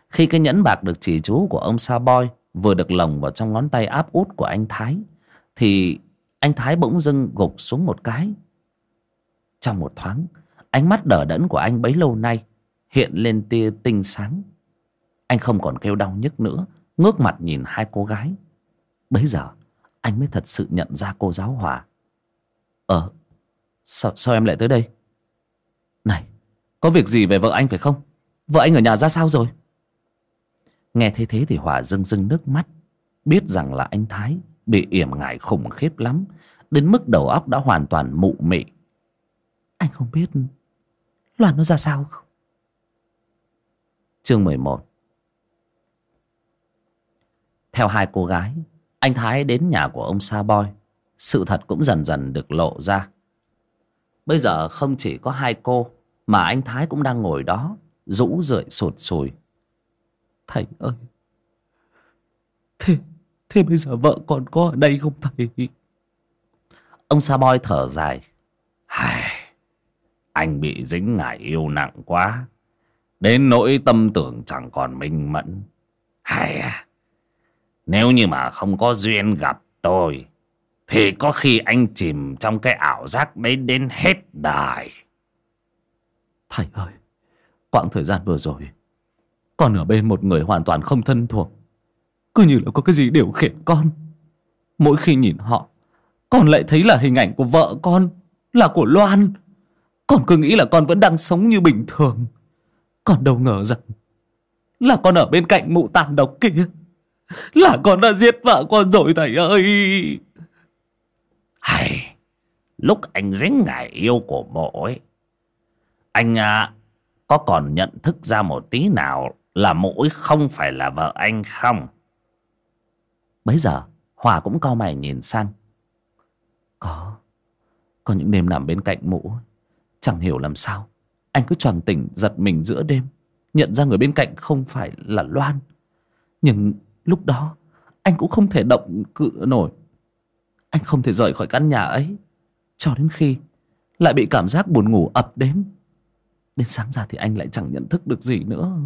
Khi cái nhẫn bạc được chỉ chú của ông Sa Boy Vừa được lồng vào trong ngón tay áp út của anh Thái Thì anh Thái bỗng dưng gục xuống một cái. Trong một thoáng Ánh mắt đờ đẫn của anh bấy lâu nay Hiện lên tia tinh sáng. Anh không còn kêu đau nhức nữa Ngước mặt nhìn hai cô gái. Bấy giờ anh mới thật sự nhận ra cô giáo Hòa Ờ sao, sao em lại tới đây? Này Có việc gì về vợ anh phải không? Vợ anh ở nhà ra sao rồi? Nghe thế thế thì Hòa rưng rưng nước mắt. Biết rằng là anh Thái Bị yểm ngại khủng khiếp lắm, Đến mức đầu óc đã hoàn toàn mụ mị. Anh không biết Loan nó ra sao không? Chương 11 Theo hai cô gái, Anh Thái đến nhà của ông Sa Boy. Sự thật cũng dần dần được lộ ra. Bây giờ không chỉ có hai cô, Mà anh Thái cũng đang ngồi đó, Rũ rượi sụt sùi. Thầy ơi. Thế Thế bây giờ vợ còn có ở đây không thầy? Ông Sa Boy thở dài. Hài, Anh bị dính ngải yêu nặng quá. Đến nỗi tâm tưởng chẳng còn minh mẫn. Hay à Nếu như mà không có duyên gặp tôi Thì có khi anh chìm trong cái ảo giác đấy đến hết đời. Thầy ơi Quãng thời gian vừa rồi con ở bên một người hoàn toàn không thân thuộc. Cứ như là có cái gì điều khiển con. Mỗi khi nhìn họ Con lại thấy là hình ảnh của vợ con Là của Loan. Con cứ nghĩ là con vẫn đang sống như bình thường. Con đâu ngờ rằng Là con ở bên cạnh mụ tàn độc kia. Là con đã giết vợ con rồi thầy ơi. Hay Lúc anh dính ngải yêu của mộ ấy Anh à, có còn nhận thức ra một tí nào là mũi không phải là vợ anh không? Bấy giờ, Hòa cũng cau mày nhìn sang. Có Có những đêm nằm bên cạnh mũ, Chẳng hiểu làm sao. Anh cứ choàng tỉnh giật mình giữa đêm, Nhận ra người bên cạnh không phải là Loan. Nhưng lúc đó, Anh cũng không thể động cự nổi. Anh không thể rời khỏi căn nhà ấy, Cho đến khi Lại bị cảm giác buồn ngủ ập đến. Đến sáng ra thì anh lại chẳng nhận thức được gì nữa.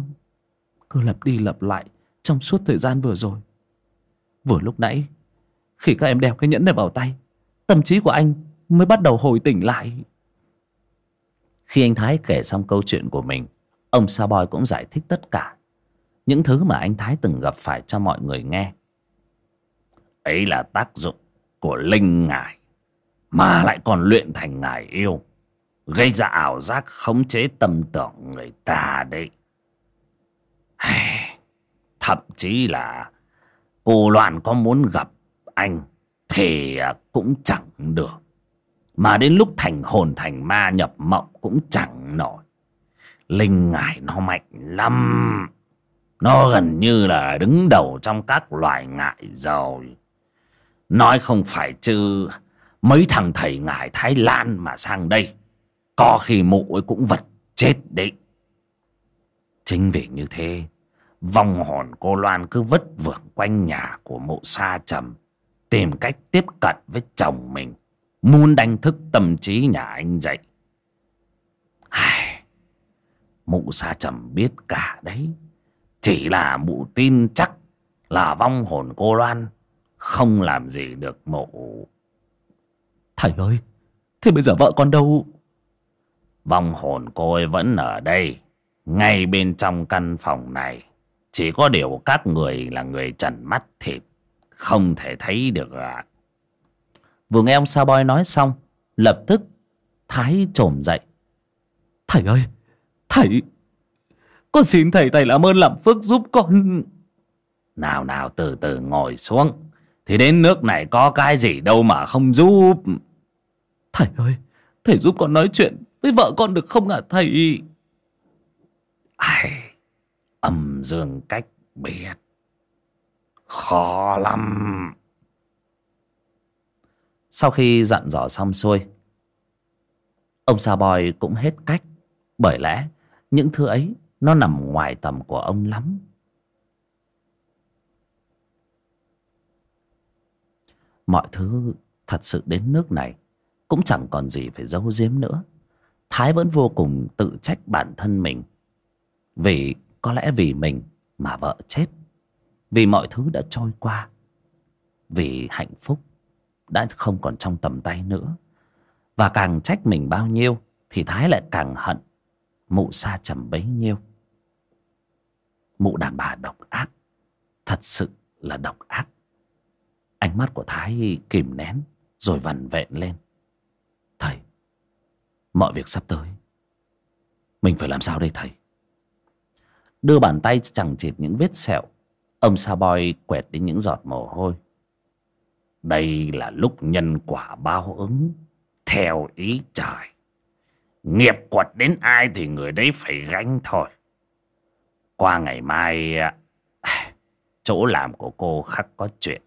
Cứ lặp đi lặp lại Trong suốt thời gian vừa rồi. Vừa lúc nãy, Khi các em đeo cái nhẫn này vào tay, Tâm trí của anh mới bắt đầu hồi tỉnh lại. Khi anh Thái kể xong câu chuyện của mình, Ông Sa Boy cũng giải thích tất cả Những thứ mà anh Thái từng gặp phải cho mọi người nghe. Ấy là tác dụng của linh ngải, Mà lại còn luyện thành ngải yêu, Gây ra ảo giác khống chế tâm tưởng người ta đấy. Thậm chí là Cô Loan có muốn gặp anh Thì cũng chẳng được. Mà đến lúc thành hồn thành ma nhập mộng cũng chẳng nổi. Linh ngải nó mạnh lắm. Nó gần như là đứng đầu trong các loài ngại rồi. Nói không phải chứ, Mấy thằng thầy ngải Thái Lan mà sang đây, Có khi mụ ấy cũng vật chết đấy. Chính vì như thế Vong hồn cô Loan cứ vất vưởng quanh nhà của mụ sa trầm Tìm cách tiếp cận với chồng mình Muốn đánh thức tâm trí nhà anh dậy. Ai... Mụ sa trầm biết cả đấy. Chỉ là mụ tin chắc là vong hồn cô Loan không làm gì được mụ. Thầy ơi thế bây giờ vợ con đâu? Vong hồn cô ấy vẫn ở đây ngay bên trong căn phòng này chỉ có điều các người là người trần mắt thịt không thể thấy được à vừa nghe ông sa boy nói xong lập tức thái trồm dậy. Thầy ơi thầy con xin thầy thầy làm ơn làm phước giúp con. Nào nào từ từ ngồi xuống. Thì đến nước này có cái gì đâu mà không giúp. Thầy ơi thầy giúp con nói chuyện với vợ con được không ạ thầy ai? Âm dương cách biệt. Khó lắm. Sau khi dặn dò xong xuôi, ông sa boy cũng hết cách. Bởi lẽ, những thứ ấy, nó nằm ngoài tầm của ông lắm. Mọi thứ thật sự đến nước này cũng chẳng còn gì phải giấu giếm nữa. Thái vẫn vô cùng tự trách bản thân mình vì có lẽ vì mình mà vợ chết. Vì mọi thứ đã trôi qua. Vì hạnh phúc đã không còn trong tầm tay nữa. Và càng trách mình bao nhiêu thì thái lại càng hận mụ xa trầm bấy nhiêu. Mụ đàn bà độc ác, thật sự là độc ác. Ánh mắt của thái kìm nén rồi vằn vẹn lên. Thầy, mọi việc sắp tới, mình phải làm sao đây thầy? Đưa bàn tay chẳng chịt những vết sẹo. Ông sa boy quẹt đến những giọt mồ hôi. Đây là lúc nhân quả báo ứng. Theo ý trời, nghiệp quật đến ai thì người đấy phải gánh thôi. Qua ngày mai, chỗ làm của cô khắc có chuyện.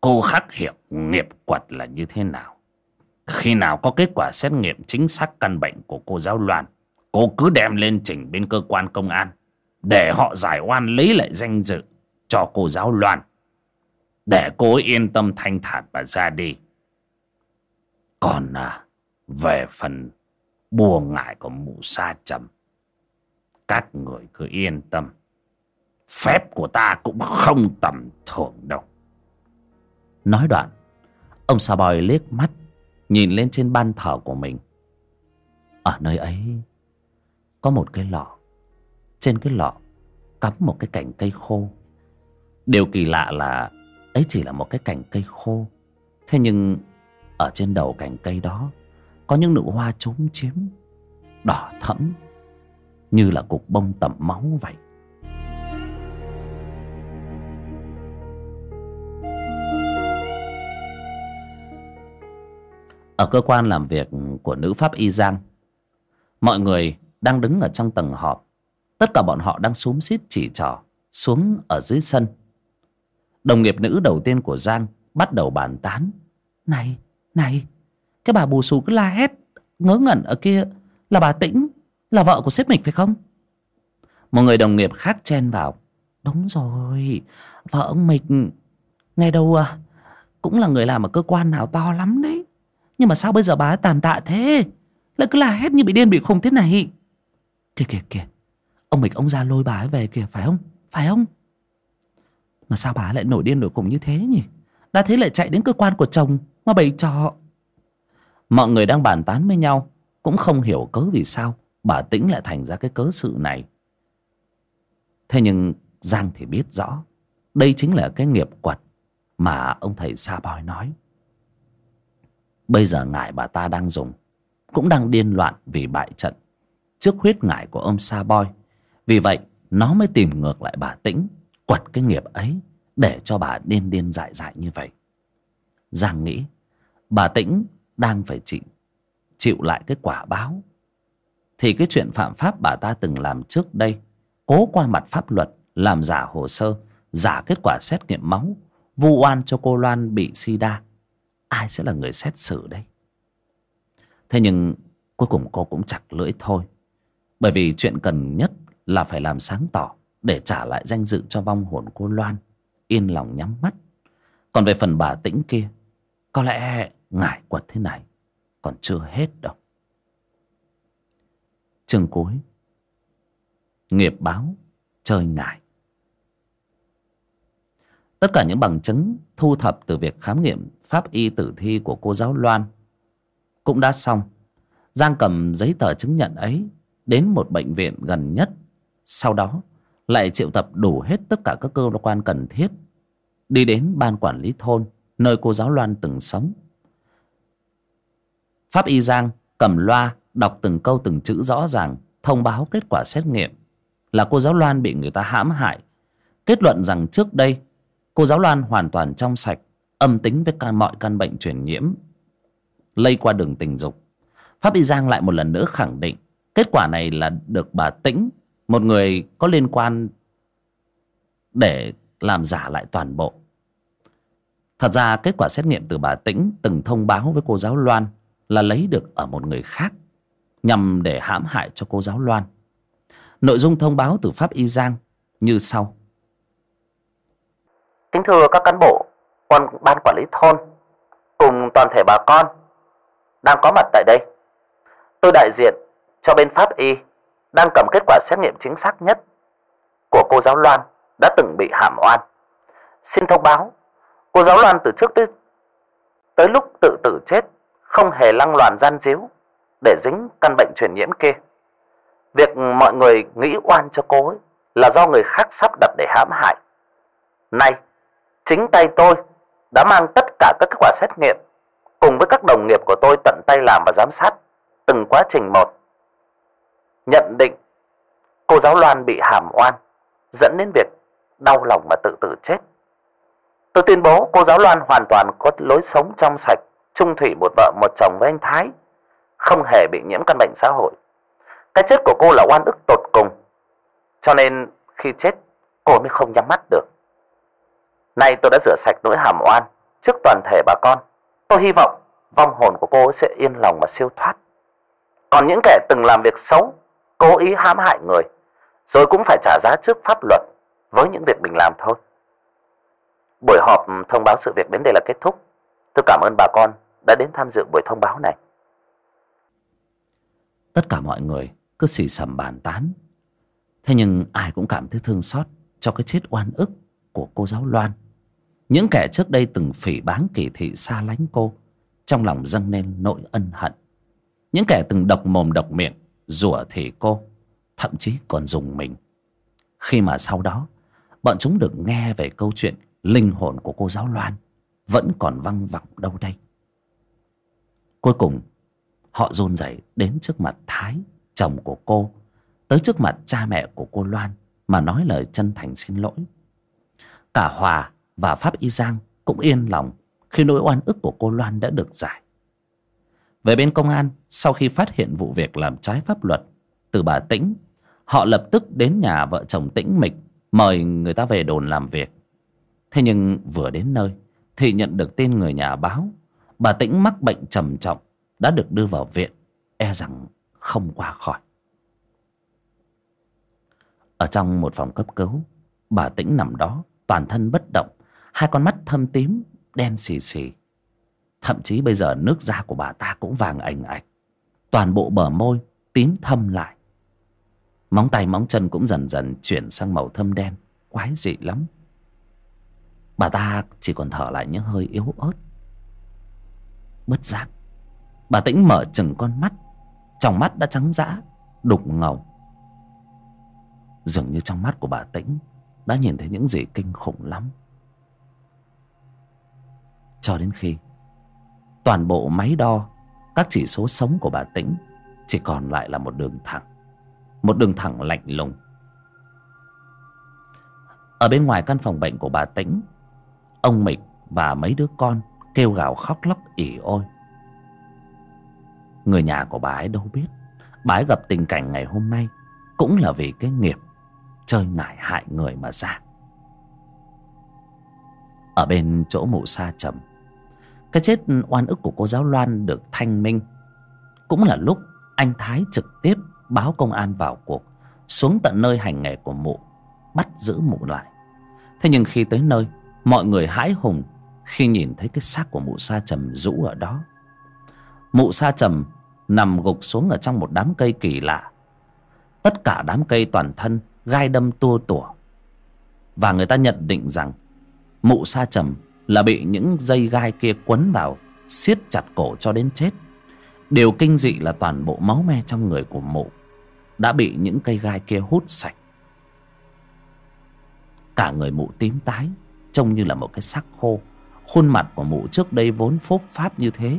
Cô khắc hiểu nghiệp quật là như thế nào. Khi nào có kết quả xét nghiệm chính xác căn bệnh của cô giáo loan, cô cứ đem lên trình bên cơ quan công an để họ giải oan lấy lại danh dự cho cô giáo loan. Để cô ấy yên tâm thanh thản và ra đi. Còn à về phần buồn ngại của mụ sa trầm, các người cứ yên tâm. Phép của ta cũng không tầm thường đâu. Nói đoạn, ông sa bòi liếc mắt, nhìn lên trên ban thờ của mình. Ở nơi ấy, có một cái lọ trên cái lọ, cắm một cái cành cây khô. Điều kỳ lạ là, ấy chỉ là một cái cành cây khô. Thế nhưng, ở trên đầu cành cây đó, có những nụ hoa trúng chiếm, đỏ thẫm, như là cục bông tẩm máu vậy. Ở cơ quan làm việc của nữ pháp y giang, mọi người đang đứng ở trong tầng họp tất cả bọn họ đang xúm xít chỉ trỏ xuống ở dưới sân. Đồng nghiệp nữ đầu tiên của giang bắt đầu bàn tán. Này này, cái bà bù xù cứ la hét, ngớ ngẩn ở kia. Là bà tĩnh, là vợ của sếp mình phải không? Một người đồng nghiệp khác chen vào. Đúng rồi, vợ ông mình ngày đầu à cũng là người làm ở cơ quan nào to lắm đấy. Nhưng mà sao bây giờ bà ấy tàn tạ thế? Lại cứ la hét như bị điên bị khùng thế này? Kìa kìa kìa ông mình ông ra lôi bà ấy về kìa, phải không? Phải không? Mà sao bà ấy lại nổi điên nổi khùng như thế nhỉ? Đã thế lại chạy đến cơ quan của chồng mà bày trò. Mọi người đang bàn tán với nhau, cũng không hiểu cớ vì sao bà tĩnh lại thành ra cái cớ sự này. Thế nhưng giang thì biết rõ, đây chính là cái nghiệp quật mà ông thầy sa bòi nói. Bây giờ ngải bà ta đang dùng, cũng đang điên loạn vì bại trận trước huyết ngải của ông sa bòi vì vậy, nó mới tìm ngược lại bà tĩnh, quật cái nghiệp ấy, để cho bà điên điên dại dại như vậy. Giang nghĩ, bà tĩnh đang phải chịu chịu lại cái quả báo. Thì cái chuyện phạm pháp bà ta từng làm trước đây, cố qua mặt pháp luật, làm giả hồ sơ, giả kết quả xét nghiệm máu, vu oan cho cô loan bị sida, ai sẽ là người xét xử đây thế nhưng cuối cùng cô cũng chặt lưỡi thôi, bởi vì chuyện cần nhất là phải làm sáng tỏ để trả lại danh dự cho vong hồn cô loan. Yên lòng nhắm mắt. Còn về phần bà tĩnh kia, có lẽ ngại quật thế này, còn chưa hết đâu. Chương cuối. Nghiệp báo, chơi ngại. Tất cả những bằng chứng thu thập từ việc khám nghiệm pháp y tử thi của cô giáo loan cũng đã xong. Giang cầm giấy tờ chứng nhận ấy đến một bệnh viện gần nhất sau đó, lại triệu tập đủ hết tất cả các cơ quan cần thiết, đi đến ban quản lý thôn, nơi cô giáo loan từng sống. Pháp y giang cầm loa đọc từng câu từng chữ rõ ràng, thông báo kết quả xét nghiệm. Là cô giáo loan bị người ta hãm hại. Kết luận rằng trước đây, cô giáo loan hoàn toàn trong sạch, âm tính với cả mọi căn bệnh truyền nhiễm, lây qua đường tình dục. Pháp y giang lại một lần nữa khẳng định, kết quả này là được bà tĩnh một người có liên quan để làm giả lại toàn bộ. Thật ra kết quả xét nghiệm từ bà tĩnh từng thông báo với cô giáo loan là lấy được ở một người khác nhằm để hãm hại cho cô giáo loan. Nội dung thông báo từ pháp y giang như sau. Kính thưa các cán bộ, quan ban quản lý thôn cùng toàn thể bà con đang có mặt tại đây. Tôi đại diện cho bên pháp y đang cầm kết quả xét nghiệm chính xác nhất của cô giáo Loan đã từng bị hãm oan. Xin thông báo, cô giáo Loan từ trước tới, tới lúc tự tử chết không hề lăng loàn gian díu để dính căn bệnh truyền nhiễm kia. Việc mọi người nghĩ oan cho cô ấy là do người khác sắp đặt để hãm hại. Nay, chính tay tôi đã mang tất cả các kết quả xét nghiệm cùng với các đồng nghiệp của tôi tận tay làm và giám sát từng quá trình một. Nhận định cô giáo Loan bị hàm oan dẫn đến việc đau lòng mà tự tử chết. Tôi tuyên bố cô giáo Loan hoàn toàn có lối sống trong sạch, trung thủy một vợ một chồng với anh Thái, không hề bị nhiễm căn bệnh xã hội. Cái chết của cô là oan ức tột cùng, cho nên khi chết cô mới không nhắm mắt được. Nay tôi đã rửa sạch nỗi hàm oan trước toàn thể bà con. Tôi hy vọng vong hồn của cô sẽ yên lòng và siêu thoát. Còn những kẻ từng làm việc xấu, cố ý hãm hại người, rồi cũng phải trả giá trước pháp luật với những việc mình làm thôi. Buổi họp thông báo sự việc đến đây là kết thúc. Tôi cảm ơn bà con đã đến tham dự buổi thông báo này. tất cả mọi người cứ xì xầm bàn tán thế nhưng ai cũng cảm thấy thương xót cho cái chết oan ức của cô giáo loan những kẻ trước đây từng phỉ báng kỳ thị xa lánh cô trong lòng dâng lên nỗi ân hận những kẻ từng độc mồm độc miệng rủa thì cô, thậm chí còn dùng mình. Khi mà sau đó, bọn chúng được nghe về câu chuyện linh hồn của cô giáo loan vẫn còn văng vẳng đâu đây. Cuối cùng, họ run rẩy đến trước mặt thái, chồng của cô, tới trước mặt cha mẹ của cô loan mà nói lời chân thành xin lỗi. Cả hòa và pháp y giang cũng yên lòng khi nỗi oan ức của cô loan đã được giải. Về bên công an sau khi phát hiện vụ việc làm trái pháp luật từ bà tĩnh, họ lập tức đến nhà vợ chồng tĩnh mịch, mời người ta về đồn làm việc. Thế nhưng vừa đến nơi thì nhận được tin người nhà báo, bà tĩnh mắc bệnh trầm trọng đã được đưa vào viện e rằng không qua khỏi. Ở trong một phòng cấp cứu, bà tĩnh nằm đó, toàn thân bất động, hai con mắt thâm tím, đen xì xì. Thậm chí bây giờ nước da của bà ta cũng vàng ảnh ảnh toàn bộ bờ môi, tím thâm lại. Móng tay, móng chân cũng dần dần chuyển sang màu thâm đen, quái dị lắm. Bà ta chỉ còn thở lại những hơi yếu ớt. Bất giác, bà tĩnh mở chừng con mắt, trong mắt đã trắng dã, đục ngầu. Dường như trong mắt của bà tĩnh đã nhìn thấy những gì kinh khủng lắm. Cho đến khi toàn bộ máy đo các chỉ số sống của bà tĩnh chỉ còn lại là một đường thẳng, một đường thẳng lạnh lùng. Ở bên ngoài căn phòng bệnh của bà tĩnh, ông mịch và mấy đứa con kêu gào khóc lóc ỉ ôi. Người nhà của bà ấy đâu biết, bà ấy gặp tình cảnh ngày hôm nay cũng là vì cái nghiệp chơi ngải hại người mà ra. Ở bên chỗ mụ sa trầm cái chết oan ức của cô giáo loan được thanh minh. Cũng là lúc anh thái trực tiếp báo công an vào cuộc, xuống tận nơi hành nghề của mụ, bắt giữ mụ lại. Thế nhưng khi tới nơi, mọi người hãi hùng khi nhìn thấy cái xác của mụ sa trầm rũ ở đó. Mụ sa trầm nằm gục xuống ở trong một đám cây kỳ lạ. Tất cả đám cây toàn thân gai đâm tua tủa. Và người ta nhận định rằng mụ sa trầm là bị những dây gai kia quấn vào, siết chặt cổ cho đến chết. Điều kinh dị là toàn bộ máu me trong người của mụ đã bị những cây gai kia hút sạch. Cả người mụ tím tái, trông như là một cái xác khô. Khuôn mặt của mụ trước đây vốn phốp pháp như thế,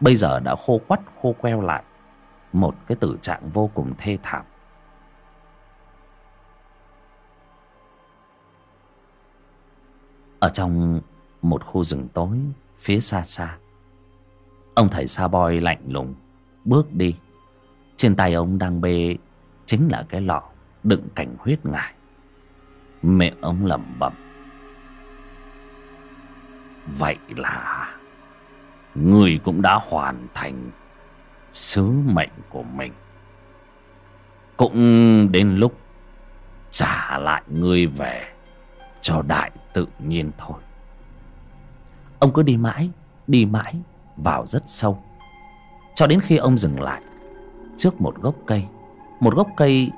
bây giờ đã khô quắt, khô queo lại. Một cái tử trạng vô cùng thê thảm. Ở trong một khu rừng tối phía xa xa. Ông thầy sa boi lạnh lùng bước đi. Trên tay ông đang bê chính là cái lọ đựng cảnh huyết ngải. Miệng ông lẩm bẩm, vậy là người cũng đã hoàn thành sứ mệnh của mình. Cũng đến lúc trả lại ngươi về cho đại tự nhiên thôi ông cứ đi mãi đi mãi vào rất sâu. Cho đến khi ông dừng lại, trước một gốc cây, một gốc cây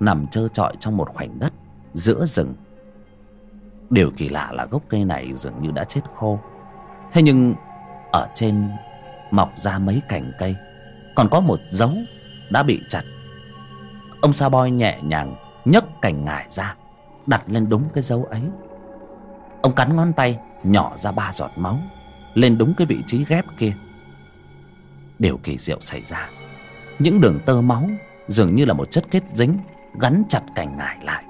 nằm trơ trọi trong một khoảnh đất giữa rừng. Điều kỳ lạ là gốc cây này dường như đã chết khô. Thế nhưng ở trên mọc ra mấy cành cây, còn có một dấu đã bị chặt. Ông sa boy nhẹ nhàng nhấc cành ngải ra, đặt lên đúng cái dấu ấy. Ông cắn ngón tay nhỏ ra ba giọt máu, lên đúng cái vị trí ghép kia. Điều kỳ diệu xảy ra, những đường tơ máu dường như là một chất kết dính gắn chặt cành ngải lại.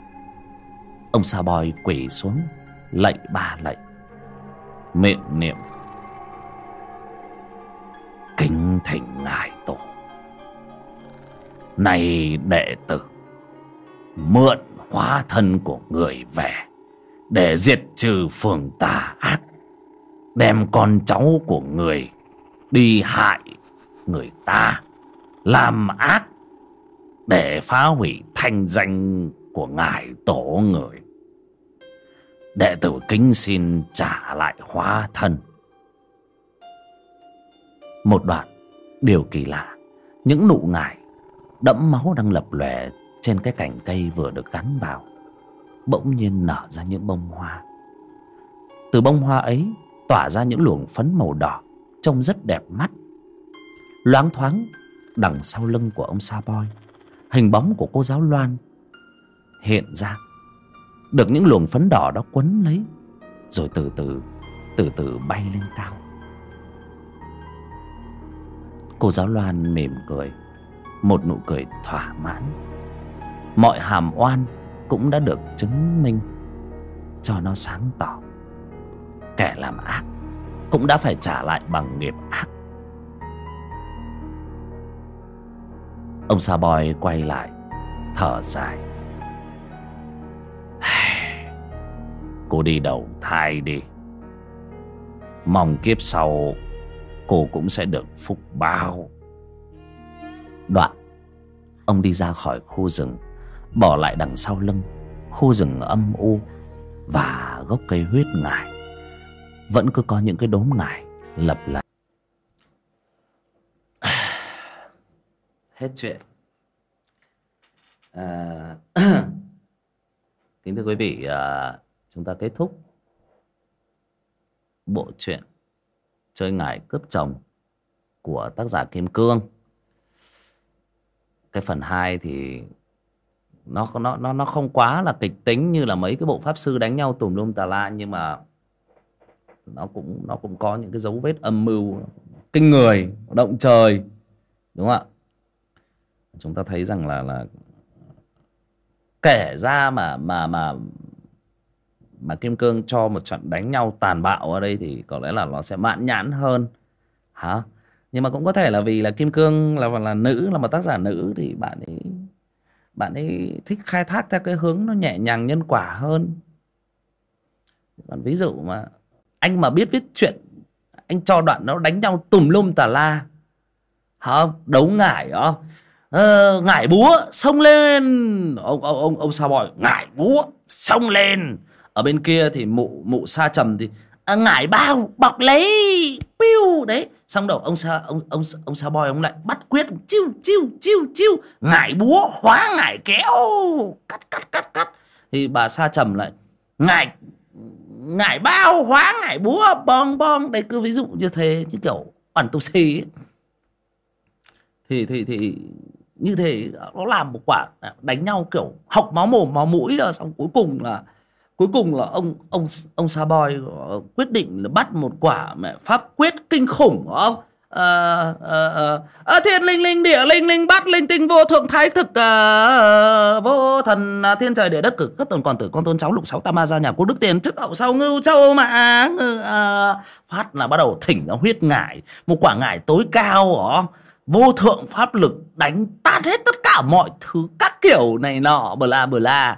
Ông sa boy quỳ xuống, lạy ba lạy. Miệng niệm, kính thỉnh ngài tổ. Này đệ tử, mượn hóa thân của người về để diệt trừ phường tà ác, đem con cháu của người đi hại người ta, làm ác để phá hủy thanh danh của ngài tổ người. Đệ tử kính xin trả lại hóa thân. Một đoạn điều kỳ lạ, những nụ ngải đẫm máu đang lập lòe trên cái cành cây vừa được gắn vào bỗng nhiên nở ra những bông hoa. Từ bông hoa ấy tỏa ra những luồng phấn màu đỏ trông rất đẹp mắt. Loáng thoáng, đằng sau lưng của ông sa boy hình bóng của cô giáo loan hiện ra. Được những luồng phấn đỏ đó quấn lấy, rồi từ từ từ từ bay lên cao. Cô giáo loan mỉm cười, một nụ cười thỏa mãn. Mọi hàm oan cũng đã được chứng minh cho nó sáng tỏ. Kẻ làm ác cũng đã phải trả lại bằng nghiệp ác. Ông sa boy quay lại, thở dài. Cô đi đầu thai đi. Mong kiếp sau cô cũng sẽ được phúc báo. Đoạn, ông đi ra khỏi khu rừng bỏ lại đằng sau lưng khu rừng âm u và gốc cây huyết ngải. Vẫn cứ có những cái đốm ngải lập lại. Hết chuyện. À, kính thưa quý vị à, chúng ta kết thúc bộ truyện chơi ngải cướp chồng của tác giả kim cương. Cái phần hai thì nó nó nó nó không quá là kịch tính như là mấy cái bộ pháp sư đánh nhau tùm lum tà la, nhưng mà nó cũng nó cũng có những cái dấu vết âm mưu kinh người, động trời, đúng không ạ? Chúng ta thấy rằng là là kể ra mà mà mà mà kim cương cho một trận đánh nhau tàn bạo ở đây thì có lẽ là nó sẽ mãn nhãn hơn, hả? Nhưng mà cũng có thể là vì là kim cương là là nữ, là một tác giả nữ thì bạn ấy bạn ấy thích khai thác theo cái hướng nó nhẹ nhàng nhân quả hơn. Còn ví dụ mà anh mà biết viết chuyện anh cho đoạn nó đánh nhau tùm lum tà la hả đấu ngải đó ờ, ngải búa xông lên! Ông ông ông ông sao bòi ngải búa xông lên! Ở bên kia thì mụ mụ sa trầm thì à, ngải bao bọc lấy piu đấy. Xong đầu ông sa ông ông ông sa boy ông lại bắt quyết chiêu chiêu chiêu chiêu ngải búa hóa ngải kéo cắt cắt cắt cắt. Thì bà sa trầm lại ngải ngải bao hóa ngải búa bong bong. Đây cứ ví dụ như thế như kiểu bản tu sĩ thì thì thì như thế nó làm một quả đánh nhau kiểu học máu mồm máu mũi rồi xong cuối cùng là cuối cùng là ông ông ông sa boy quyết định là bắt một quả mẹ pháp quyết kinh khủng của ông ờ ờ ờ. À, thiên linh linh địa linh linh bắt linh tinh vô thượng thái thực à, vô thần à, thiên trời địa đất cực các tồn còn tử con tôn cháu lục sáu tam ma gia nhà quốc đức tiền chức hậu sau ngưu châu mà à, ờ. phát là bắt đầu thỉnh nó huyết ngải một quả ngải tối cao đó vô thượng pháp lực đánh tan hết tất cả mọi thứ các kiểu này nọ bờ la bờ la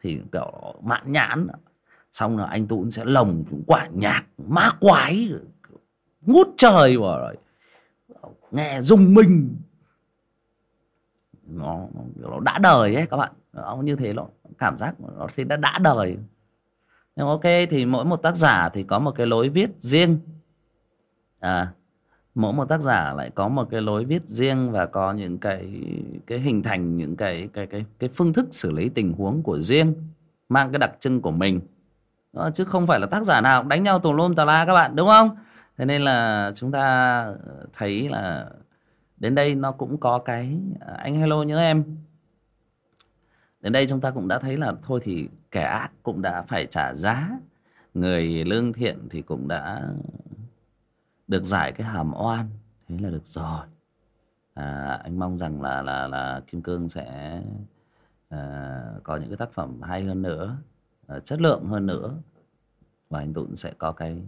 thì kiểu mãn nhãn. Xong là anh tún sẽ lồng quả nhạc ma quái ngút trời vào rồi. Nghe rung mình. Nó, nó đã đời ấy các bạn. Nó như thế nó cảm giác nó thì đã đã đời. Nhưng ok thì mỗi một tác giả thì có một cái lối viết riêng. À mỗi một tác giả lại có một cái lối viết riêng và có những cái cái hình thành những cái cái cái cái phương thức xử lý tình huống của riêng mang cái đặc trưng của mình. Đó, chứ không phải là tác giả nào cũng đánh nhau tùm lum tà la các bạn đúng không? Thế nên là chúng ta ờ, thấy là đến đây nó cũng có cái à, anh hello nhớ em. Đến đây chúng ta cũng đã thấy là thôi thì kẻ ác cũng đã phải trả giá người lương thiện thì cũng đã được giải cái hàm oan thế là được rồi. À, anh mong rằng là là là kim cương sẽ à, có những cái tác phẩm hay hơn nữa à, chất lượng hơn nữa. Và anh tụng sẽ có cái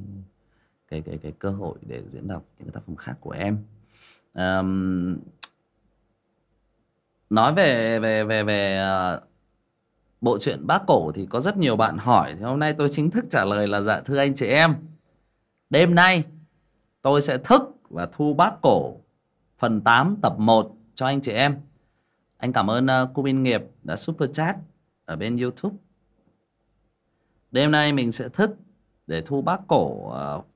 cái cái cái cơ hội để diễn đọc những cái tác phẩm khác của em. À, nói về về về về uh, bộ truyện bác cổ thì có rất nhiều bạn hỏi thì hôm nay tôi chính thức trả lời là dạ thưa anh chị em. Đêm nay tôi sẽ thức và thu bát cổ phần 8 tập 1 cho anh chị em. Anh cảm ơn ờ, uh, cô minh Nghiệp đã super chat ở bên YouTube. Đêm nay mình sẽ thức để thu bát cổ uh,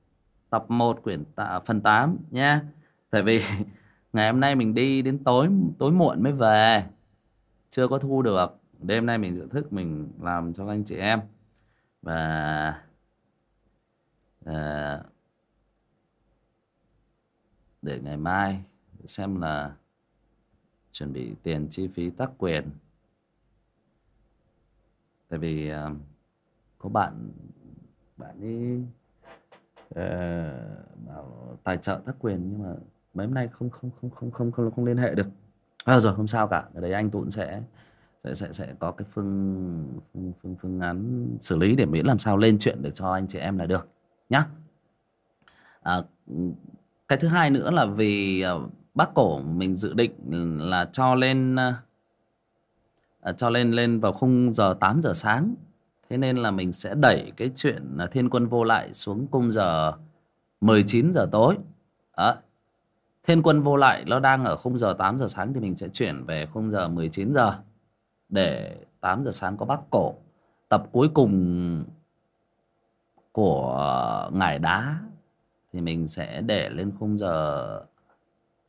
tập 1 quyển tạ, phần 8 nha. Tại vì ngày hôm nay mình đi đến tối tối muộn mới về. Chưa có thu được. Đêm nay mình sẽ thức mình làm cho anh chị em. Và uh, để ngày mai xem là chuẩn bị tiền chi phí tác quyền. Tại vì uh, có bạn bạn ấy uh, bảo tài trợ tác quyền nhưng mà mấy hôm nay không không không không không không, không liên hệ được. À, rồi không sao cả. Ở đấy anh tụn sẽ sẽ sẽ sẽ có cái phương phương phương, phương án xử lý để miễn làm sao lên chuyện được cho anh chị em là được nhá. À, cái thứ hai nữa là vì ờ, bác cổ mình dự định là cho lên ờ, ờ, cho lên lên vào khung giờ 8 giờ sáng. Thế nên là mình sẽ đẩy cái chuyện thiên quân vô lại xuống khung giờ 19 giờ tối. Đó. thiên quân vô lại nó đang ở khung giờ 8 giờ sáng thì mình sẽ chuyển về khung giờ 19 giờ để 8 giờ sáng có bác cổ. Tập cuối cùng của ngải đá thì mình sẽ để lên khung giờ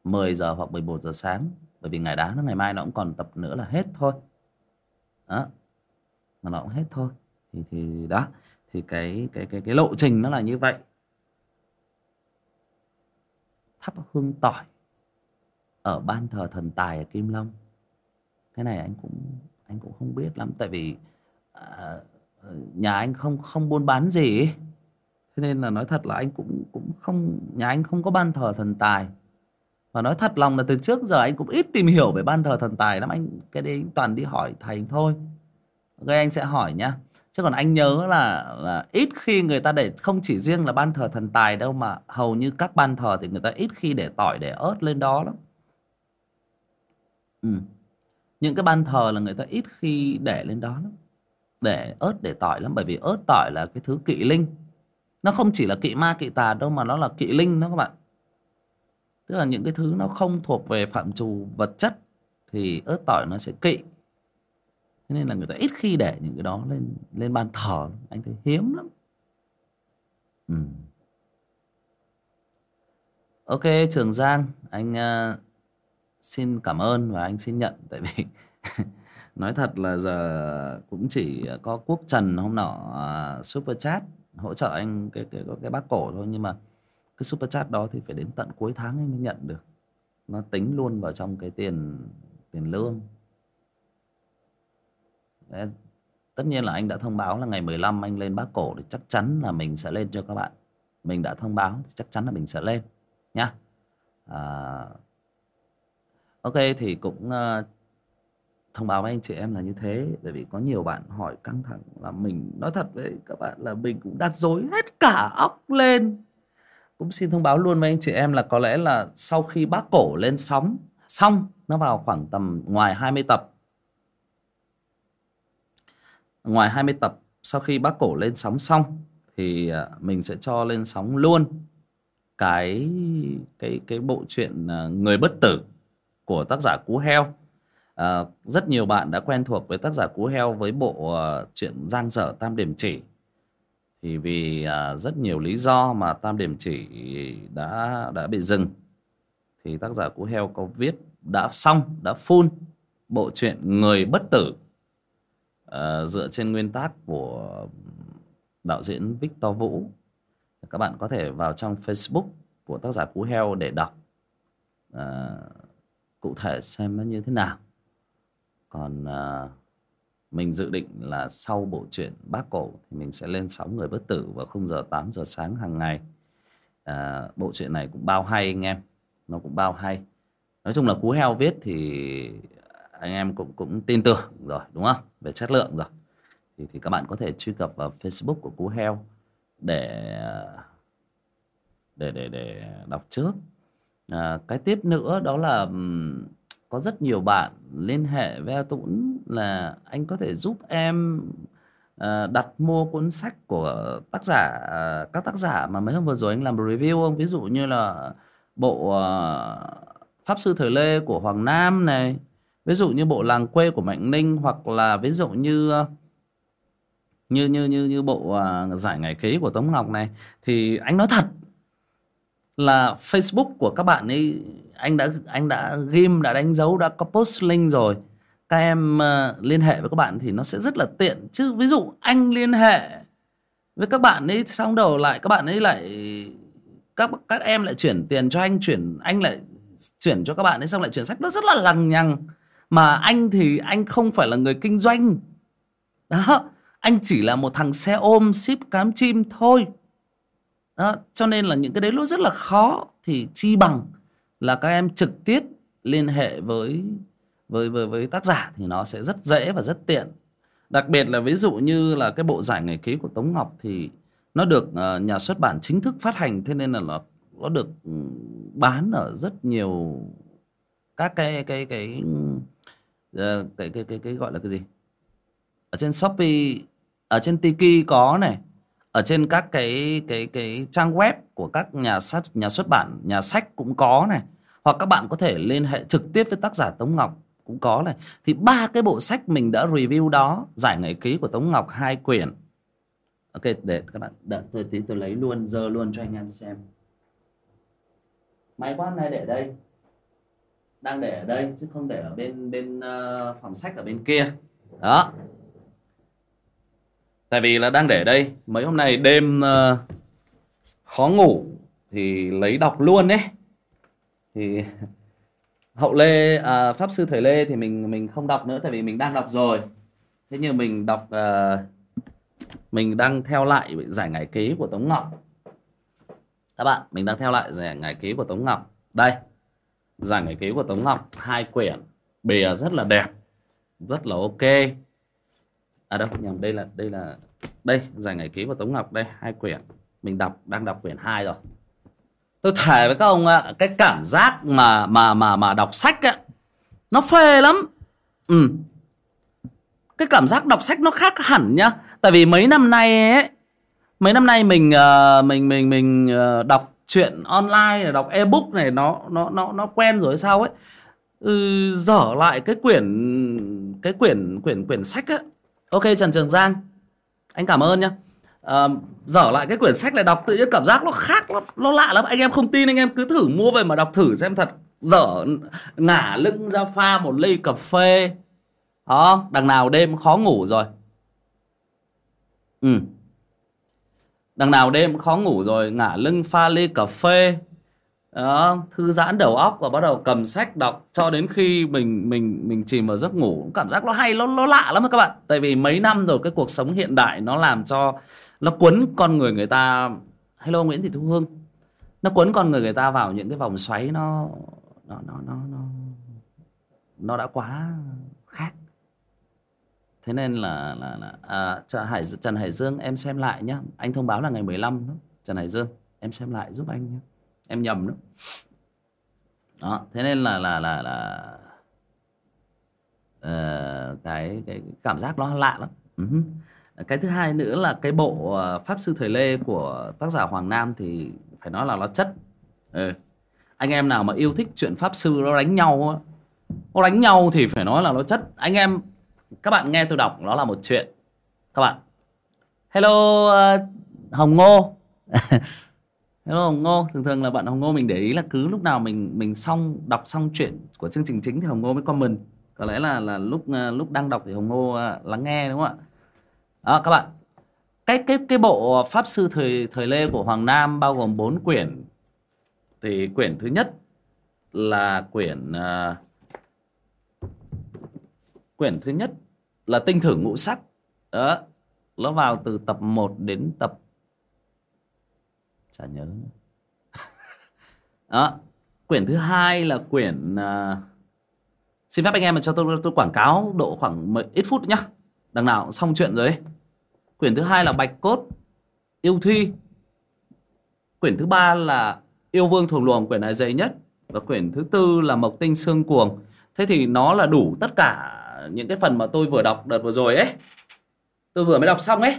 10 giờ hoặc 11 giờ sáng. Bởi vì ngày đá nó ngày mai nó cũng còn tập nữa là hết thôi. Đó. Mà nó cũng hết thôi. Thì thì đó. Thì cái cái cái cái lộ trình nó là như vậy. Thắp hương tỏi ở ban thờ thần tài ở Kim Long. Cái này anh cũng anh cũng không biết lắm. Tại vì à, nhà anh không không buôn bán gì. ấy thế nên là nói thật là anh cũng cũng không, nhà anh không có ban thờ thần tài. Và nói thật lòng là từ trước giờ anh cũng ít tìm hiểu về ban thờ thần tài lắm. Anh, cái đấy toàn đi hỏi thầy thôi. Ok, anh sẽ hỏi nhá. Chứ còn anh nhớ là là ít khi người ta để, không chỉ riêng là ban thờ thần tài đâu mà hầu như các ban thờ thì người ta ít khi để tỏi, để ớt lên đó lắm. Ừ. những cái ban thờ là người ta ít khi để lên đó lắm. Để ớt, để tỏi lắm. Bởi vì ớt, tỏi là cái thứ kỵ linh nó không chỉ là kỵ ma kỵ tà đâu mà nó là kỵ linh đó các bạn. Tức là những cái thứ nó không thuộc về phạm trù vật chất thì ớt tỏi nó sẽ kỵ. Thế nên là người ta ít khi để những cái đó lên lên ban thờ. Anh thấy hiếm lắm. Ừ. ok trường giang anh uh, xin cảm ơn và anh xin nhận. Tại vì nói thật là giờ cũng chỉ có quốc trần hôm nọ uh, super chat hỗ trợ anh cái cái cái bác cổ thôi nhưng mà cái super chat đó thì phải đến tận cuối tháng anh mới nhận được. Nó tính luôn vào trong cái tiền tiền lương. Đấy, tất nhiên là anh đã thông báo là ngày 15 anh lên bác cổ thì chắc chắn là mình sẽ lên cho các bạn. Mình đã thông báo thì chắc chắn là mình sẽ lên nhá. À, ok thì cũng uh, thông báo với anh chị em là như thế, bởi vì có nhiều bạn hỏi căng thẳng là mình, nói thật với các bạn là mình cũng đặt dối hết cả óc lên. Cũng xin thông báo luôn với anh chị em là có lẽ là sau khi bác cổ lên sóng, xong, nó vào khoảng tầm ngoài 20 tập. Ngoài 20 tập, sau khi bác cổ lên sóng xong, thì à, mình sẽ cho lên sóng luôn cái cái cái bộ truyện à, người bất tử của tác giả cú heo à, rất nhiều bạn đã quen thuộc với tác giả cú heo với bộ uh, truyện giang dở tam điểm chỉ. Thì vì uh, rất nhiều lý do mà tam điểm chỉ đã đã bị dừng thì tác giả cú heo có viết đã xong đã full bộ truyện người bất tử uh, dựa trên nguyên tác của đạo diễn Victor Vũ. Các bạn có thể vào trong Facebook của tác giả cú heo để đọc uh, cụ thể xem nó như thế nào còn à, mình dự định là sau bộ truyện bác cổ thì mình sẽ lên sóng người bất tử vào khung giờ 8 giờ sáng hàng ngày. À, bộ truyện này cũng bao hay anh em nó cũng bao hay. Nói chung là cú heo viết thì anh em cũng cũng tin tưởng rồi đúng không? Về chất lượng rồi. Thì thì các bạn có thể truy cập vào Facebook của cú heo để để để để đọc trước. À, cái tiếp nữa đó là có rất nhiều bạn liên hệ với A Tũng là anh có thể giúp em uh, đặt mua cuốn sách của tác giả uh, các tác giả mà mấy hôm vừa rồi anh làm review không? Ví dụ như là bộ uh, pháp sư thời lê của hoàng nam này ví dụ như bộ làng quê của mạnh ninh hoặc là ví dụ như như như như như bộ uh, giải ngày ký của tống ngọc này. Thì anh nói thật là facebook của các bạn ấy anh đã anh đã ghim đã đánh dấu đã có post link rồi. Các em uh, liên hệ với các bạn thì nó sẽ rất là tiện. Chứ ví dụ anh liên hệ với các bạn ấy xong đầu lại các bạn ấy lại các các em lại chuyển tiền cho anh chuyển anh lại chuyển cho các bạn ấy xong lại chuyển sách. Nó rất là lằng nhằng. Mà anh thì anh không phải là người kinh doanh. Đó anh chỉ là một thằng xe ôm ship cám chim thôi đó, cho nên là những cái đấy nó rất là khó. Thì chi bằng là các em trực tiếp liên hệ với với với với tác giả thì nó sẽ rất dễ và rất tiện. Đặc biệt là ví dụ như là cái bộ giải ngày ký của Tống Ngọc thì nó được ờ, nhà xuất bản chính thức phát hành thế nên là nó nó được ừ, bán ở rất nhiều các cái cái cái cái cái, cái cái cái gọi là cái gì? Ở trên Shopee ở trên Tiki có này ở trên các cái cái cái trang web của các nhà sách nhà xuất bản nhà sách cũng có này. Hoặc các bạn có thể liên hệ trực tiếp với tác giả Tống Ngọc cũng có này. Thì ba cái bộ sách mình đã review đó giải ngày ký của Tống Ngọc hai quyển. Ok để các bạn đợi tôi tí tôi lấy luôn giờ luôn cho anh em xem. Máy quát này để đây. Đang để ở đây chứ không để ở bên bên uh, phòng sách ở bên kia. Đó tại vì là đang để đây mấy hôm nay đêm uh, khó ngủ thì lấy đọc luôn đấy thì hậu lê à, pháp sư thời lê thì mình mình không đọc nữa tại vì mình đang đọc rồi. Thế nhưng mình đọc à, mình đang theo lại giải ngày ký của tống ngọc. Các bạn mình đang theo lại giải ngày ký của tống ngọc. Đây giải ngày ký của tống ngọc hai quyển bìa rất là đẹp rất là ok à đâu nhầm đây là đây là đây giải ngày ký của tống ngọc đây hai quyển. Mình đọc đang đọc quyển 2 rồi. Tôi thề với các ông ạ cái cảm giác mà mà mà mà đọc sách á nó phê lắm. Ừ. Cái cảm giác đọc sách nó khác hẳn nhá. Tại vì mấy năm nay ấy mấy năm nay mình uh, mình mình mình uh, đọc truyện online đọc ebook này nó nó nó nó quen rồi sao ấy. Ừ, dở lại cái quyển cái quyển quyển quyển sách á ok trần trường giang. Anh cảm ơn nhá. À, dở lại cái quyển sách này đọc tự nhiên cảm giác nó khác nó, nó lạ lắm. Anh em không tin anh em cứ thử mua về mà đọc thử xem thật. Dở ngả lưng ra pha một ly cà phê. Đó đằng nào đêm khó ngủ rồi. Ừ. Đằng nào đêm khó ngủ rồi ngả lưng pha ly cà phê đó, thư giãn đầu óc và bắt đầu cầm sách đọc cho đến khi mình mình mình chìm vào giấc ngủ. Cảm giác nó hay nó nó lạ lắm các bạn. Tại vì mấy năm rồi cái cuộc sống hiện đại nó làm cho nó cuốn con người người ta hello Nguyễn Thị Thu Hương. Nó cuốn con người người ta vào những cái vòng xoáy nó nó nó nó nó, nó đã quá khác. Thế nên là là, là à, Trần Hải Trần Hải Dương em xem lại nhá. Anh thông báo là ngày 15 đó. Trần Hải Dương em xem lại giúp anh nhé em nhầm đó. Đó thế nên là là là là uh, cái cái cảm giác nó lạ lắm. Uh-huh. cái thứ hai nữa là cái bộ ờ, pháp sư thời lê của tác giả hoàng nam thì phải nói là nó chất. Ừ. anh em nào mà yêu thích chuyện pháp sư nó đánh nhau nó đánh nhau thì phải nói là nó chất. Anh em các bạn nghe tôi đọc nó là một chuyện. Các bạn. Hello uh, hồng ngô. hello hồng ngô thường thường là bạn hồng ngô mình để ý là cứ lúc nào mình mình xong đọc xong chuyện của chương trình chính thì hồng ngô mới comment. Có lẽ là là lúc à, lúc đang đọc thì hồng ngô à, lắng nghe đúng không ạ? À, các bạn cái cái cái bộ pháp sư thời thời lê của hoàng nam bao gồm 4 quyển. Thì quyển thứ nhất là quyển uh, quyển thứ nhất là tinh thử ngũ sắc. Đó nó vào từ tập 1 đến tập chả nhớ nữa. đó quyển thứ hai là quyển uh, xin phép anh em mà cho tôi tôi quảng cáo độ khoảng ít phút nhá. Đằng nào xong chuyện rồi ấy. quyển thứ hai là bạch cốt yêu thi. Quyển thứ ba là yêu vương thuồng luồng quyển này dày nhất. Và quyển thứ tư là mộc tinh xương cuồng. Thế thì nó là đủ tất cả những cái phần mà tôi vừa đọc đợt vừa rồi ấy. Tôi vừa mới đọc xong ấy.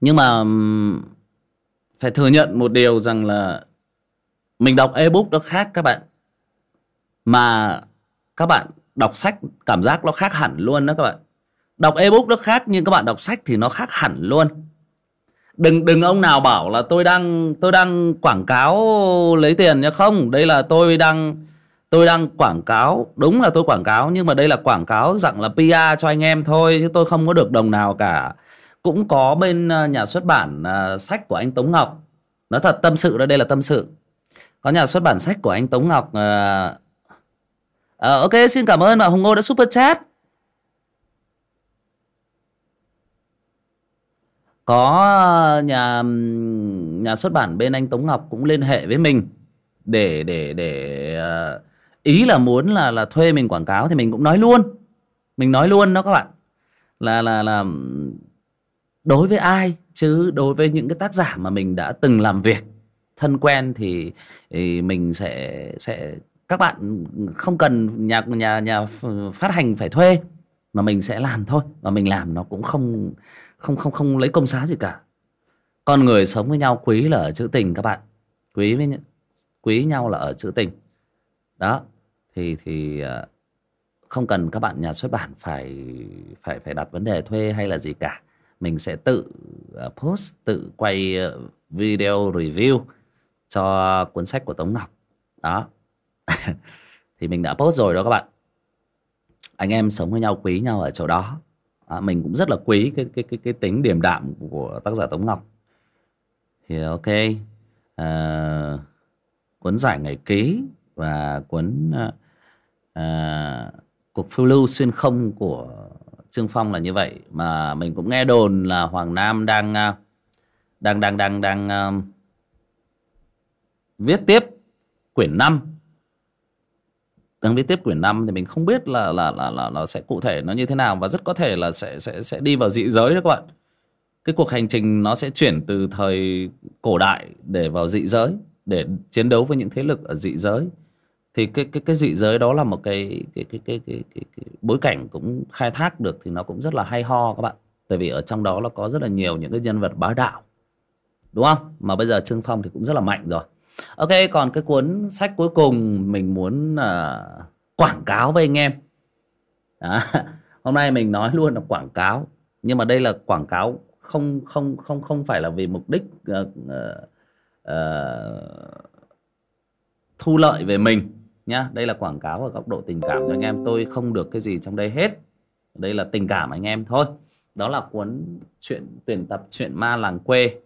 Nhưng mà phải thừa nhận một điều rằng là mình đọc ebook nó khác các bạn. Mà các bạn đọc sách cảm giác nó khác hẳn luôn đó các bạn. Đọc ebook nó khác nhưng các bạn đọc sách thì nó khác hẳn luôn. Đừng đừng ông nào bảo là tôi đang tôi đang quảng cáo lấy tiền nhá không, đây là tôi đang tôi đang quảng cáo. Đúng là tôi quảng cáo nhưng mà đây là quảng cáo dạng là PR cho anh em thôi chứ tôi không có được đồng nào cả cũng có bên à, nhà xuất bản à, sách của anh Tống Ngọc. Nói thật tâm sự đó đây là tâm sự. Có nhà xuất bản sách của anh Tống Ngọc à, à ok xin cảm ơn bạn Hồng Ngô đã super chat. Có nhà nhà xuất bản bên anh Tống Ngọc cũng liên hệ với mình để để để ý là muốn là là thuê mình quảng cáo thì mình cũng nói luôn. Mình nói luôn đó các bạn. Là là là đối với ai? Chứ đối với những cái tác giả mà mình đã từng làm việc thân quen thì, thì mình sẽ sẽ các bạn không cần nhà nhà nhà phát hành phải thuê mà mình sẽ làm thôi. Và mình làm nó cũng không không không không lấy công xá gì cả. Con người sống với nhau quý là ở chữ tình các bạn. Quý với quý nhau là ở chữ tình. Đó thì thì ờ, không cần các bạn nhà xuất bản phải phải phải đặt vấn đề thuê hay là gì cả mình sẽ tự ờ, post tự quay ờ, video review cho cuốn sách của Tống Ngọc. Đó. Thì mình đã post rồi đó các bạn. Anh em sống với nhau quý nhau ở chỗ đó. À, mình cũng rất là quý cái cái cái cái tính điềm đạm của tác giả Tống Ngọc. Thì ok à, cuốn giải ngày ký và cuốn à, à, cuộc phiêu lưu xuyên không của Trương Phong là như vậy. Mà mình cũng nghe đồn là Hoàng Nam đang à, đang đang đang đang uh, viết tiếp quyển 5 đang viết tiếp quyển 5 thì mình không biết là là là là nó sẽ cụ thể nó như thế nào và rất có thể là sẽ sẽ sẽ đi vào dị giới đó các bạn. Cái cuộc hành trình nó sẽ chuyển từ thời cổ đại để vào dị giới để chiến đấu với những thế lực ở dị giới thì cái cái cái dị giới đó là một cái cái cái cái cái, cái, cái bối cảnh cũng khai thác được thì nó cũng rất là hay ho các bạn. Tại vì ở trong đó nó có rất là nhiều những cái nhân vật bá đạo đúng không? Mà bây giờ trương phong thì cũng rất là mạnh rồi. Ok còn cái cuốn sách cuối cùng mình muốn uh, quảng cáo với anh em. À, hôm nay mình nói luôn là quảng cáo. Nhưng mà đây là quảng cáo không không không không phải là vì mục đích uh, uh, uh, thu lợi về mình nhá. Đây là quảng cáo ở góc độ tình cảm cho anh em. Tôi không được cái gì trong đây hết. Đây là tình cảm anh em thôi. Đó là cuốn chuyện tuyển tập chuyện ma làng quê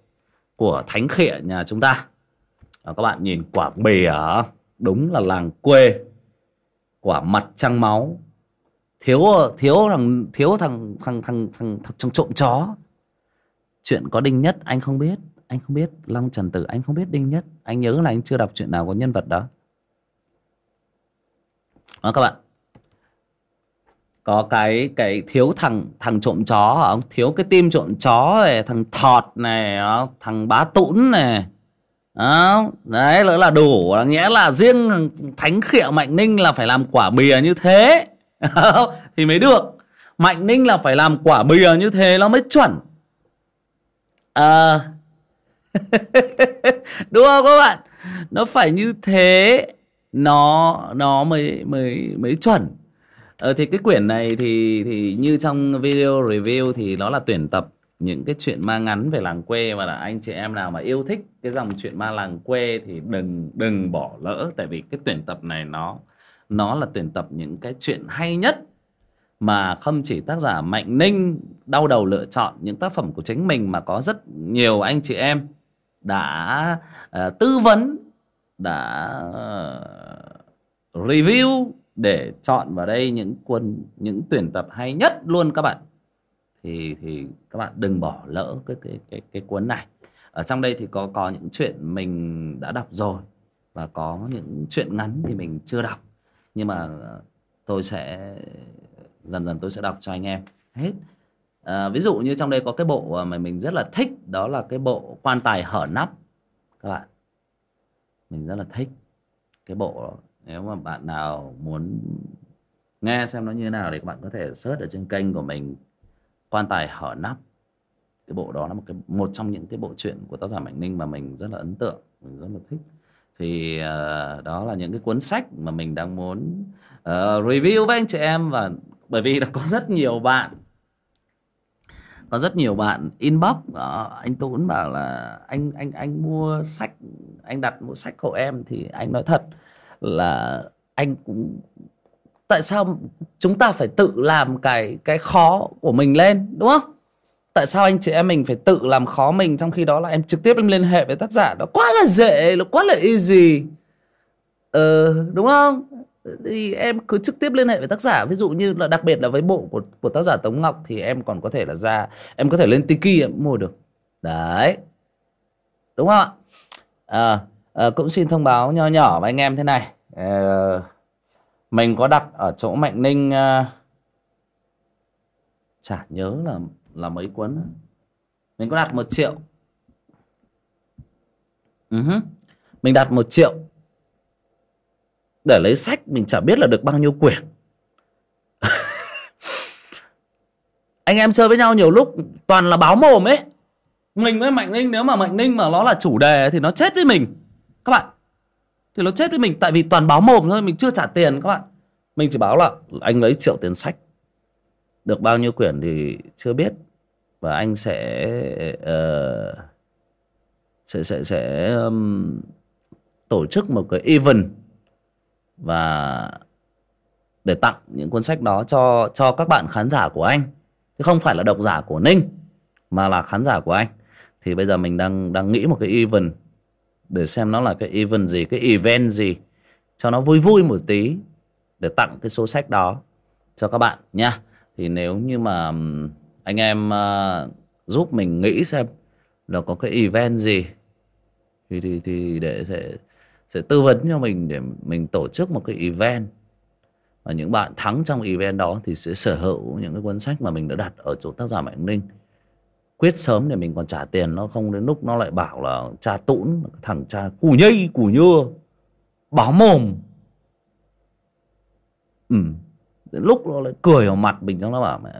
của thánh khịa nhà chúng ta. À, các bạn nhìn quả bìa đúng là làng quê. Quả mặt trăng máu. Thiếu thiếu thằng thiếu thằng thằng thằng thằng, thằng trộm chó. Chuyện có đinh nhất anh không biết. Anh không biết. Long trần tử anh không biết đinh nhất. Anh nhớ là anh chưa đọc chuyện nào có nhân vật đó đó các bạn. Có cái cái thiếu thằng thằng trộm chó ông? Thiếu cái tim trộm chó này, thằng thọt này thằng bá tũn này. Đó đấy nữa là đủ nghĩa là riêng thánh khịa mạnh ninh là phải làm quả bìa như thế. Thì mới được. Mạnh ninh là phải làm quả bìa như thế nó mới chuẩn. À... đúng không các bạn? Nó phải như thế nó nó mới mới mới chuẩn. Ờ, thì cái quyển này thì thì như trong video review thì nó là tuyển tập những cái chuyện ma ngắn về làng quê và là anh chị em nào mà yêu thích cái dòng chuyện ma làng quê thì đừng đừng bỏ lỡ. Tại vì cái tuyển tập này nó nó là tuyển tập những cái chuyện hay nhất mà không chỉ tác giả Mạnh Ninh đau đầu lựa chọn những tác phẩm của chính mình mà có rất nhiều anh chị em đã uh, tư vấn đã ờ, review để chọn vào đây những quân những tuyển tập hay nhất luôn các bạn. Thì thì các bạn đừng bỏ lỡ cái cái cái cái cuốn này. Ở trong đây thì có có những chuyện mình đã đọc rồi và có những chuyện ngắn thì mình chưa đọc. Nhưng mà tôi sẽ dần dần tôi sẽ đọc cho anh em hết. À, ví dụ như trong đây có cái bộ mà mình rất là thích đó là cái bộ quan tài hở nắp. Các bạn mình rất là thích cái bộ nếu mà bạn nào muốn nghe xem nó như thế nào thì các bạn có thể search ở trên kênh của mình quan tài hở nắp. Cái bộ đó là một cái một trong những cái bộ truyện của tác giả mạnh ninh mà mình rất là ấn tượng mình rất là thích. Thì uh, đó là những cái cuốn sách mà mình đang muốn uh, review với anh chị em và bởi vì là có rất nhiều bạn có rất nhiều bạn inbox đó, anh Tuấn bảo là anh anh anh mua sách anh đặt mua sách hộ em. Thì anh nói thật là anh cũng tại sao chúng ta phải tự làm cái cái khó của mình lên đúng không? Tại sao anh chị em mình phải tự làm khó mình trong khi đó là em trực tiếp em liên hệ với tác giả? Đó quá là dễ nó quá là easy. Ờ đúng không? Thì em cứ trực tiếp liên hệ với tác giả. Ví dụ như là đặc biệt là với bộ của của tác giả Tống Ngọc thì em còn có thể là ra em có thể lên Tiki em mua được. Đấy. Đúng không ạ? À, à, cũng xin thông báo nho nhỏ với anh em thế này. À, mình có đặt ở chỗ Mạnh Ninh à, chả nhớ là là mấy cuốn mình có đặt một triệu. Uh-huh. mình đặt một triệu để lấy sách mình chả biết là được bao nhiêu quyển. Anh em chơi với nhau nhiều lúc toàn là báo mồm ấy. Mình với mạnh ninh nếu mà mạnh ninh mà nó là chủ đề thì nó chết với mình. Các bạn. Thì nó chết với mình tại vì toàn báo mồm thôi mình chưa trả tiền các bạn. Mình chỉ báo là anh lấy triệu tiền sách. Được bao nhiêu quyển thì chưa biết. Và anh sẽ uh, sẽ sẽ sẽ um, tổ chức một cái event và để tặng những cuốn sách đó cho cho các bạn khán giả của anh. Chứ không phải là độc giả của ninh mà là khán giả của anh. Thì bây giờ mình đang đang nghĩ một cái event để xem nó là cái event gì cái event gì cho nó vui vui một tí để tặng cái số sách đó cho các bạn nha. Thì nếu như mà anh em uh, giúp mình nghĩ xem là có cái event gì thì thì thì để sẽ sẽ tư vấn cho mình để mình tổ chức một cái event. Và những bạn thắng trong event đó thì sẽ sở hữu những cái cuốn sách mà mình đã đặt ở chỗ tác giả mạnh ninh. Quyết sớm để mình còn trả tiền, nó không đến lúc nó lại bảo là cha tũn, thằng cha cù nhây, cù nhưa báo mồm. Ừ đến lúc nó lại cười vào mặt mình, nó bảo mẹ,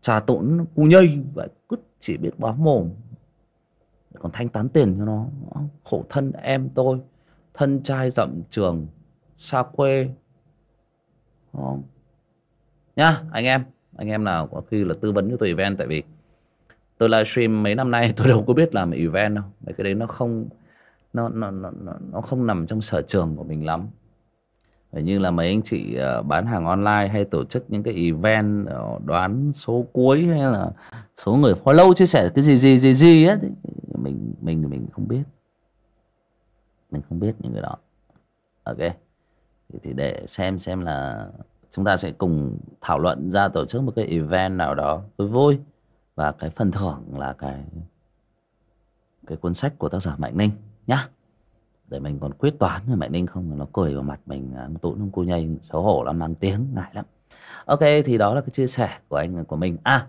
cha tũn, cù nhây, vậy cứ chỉ biết báo mồm. Còn thanh toán tiền cho nó khổ thân em tôi thân trai rộng trường, xa quê. Không? Nhá, anh em anh em nào có khi là tư vấn cho tôi event tại vì tôi livestream mấy năm nay tôi đâu có biết làm event đâu. Mấy cái đấy nó không, nó nó nó nó không nằm trong sở trường của mình lắm. Vậy như là mấy anh chị ờ, bán hàng online hay tổ chức những cái event đoán số cuối hay là số người follow chia sẻ cái gì gì gì gì á, thì mình mình thì mình không biết mình không biết những cái đó. Ok. Thì, thì để xem xem là chúng ta sẽ cùng thảo luận ra tổ chức một cái event nào đó vui vui. Và cái phần thưởng là cái cái cuốn sách của tác giả mạnh ninh nhá. Để mình còn quyết toán với mạnh ninh không nó cười vào mặt mình à, tụi nó cô nhây xấu hổ lắm mang tiếng ngại lắm. Ok thì đó là cái chia sẻ của anh của mình. À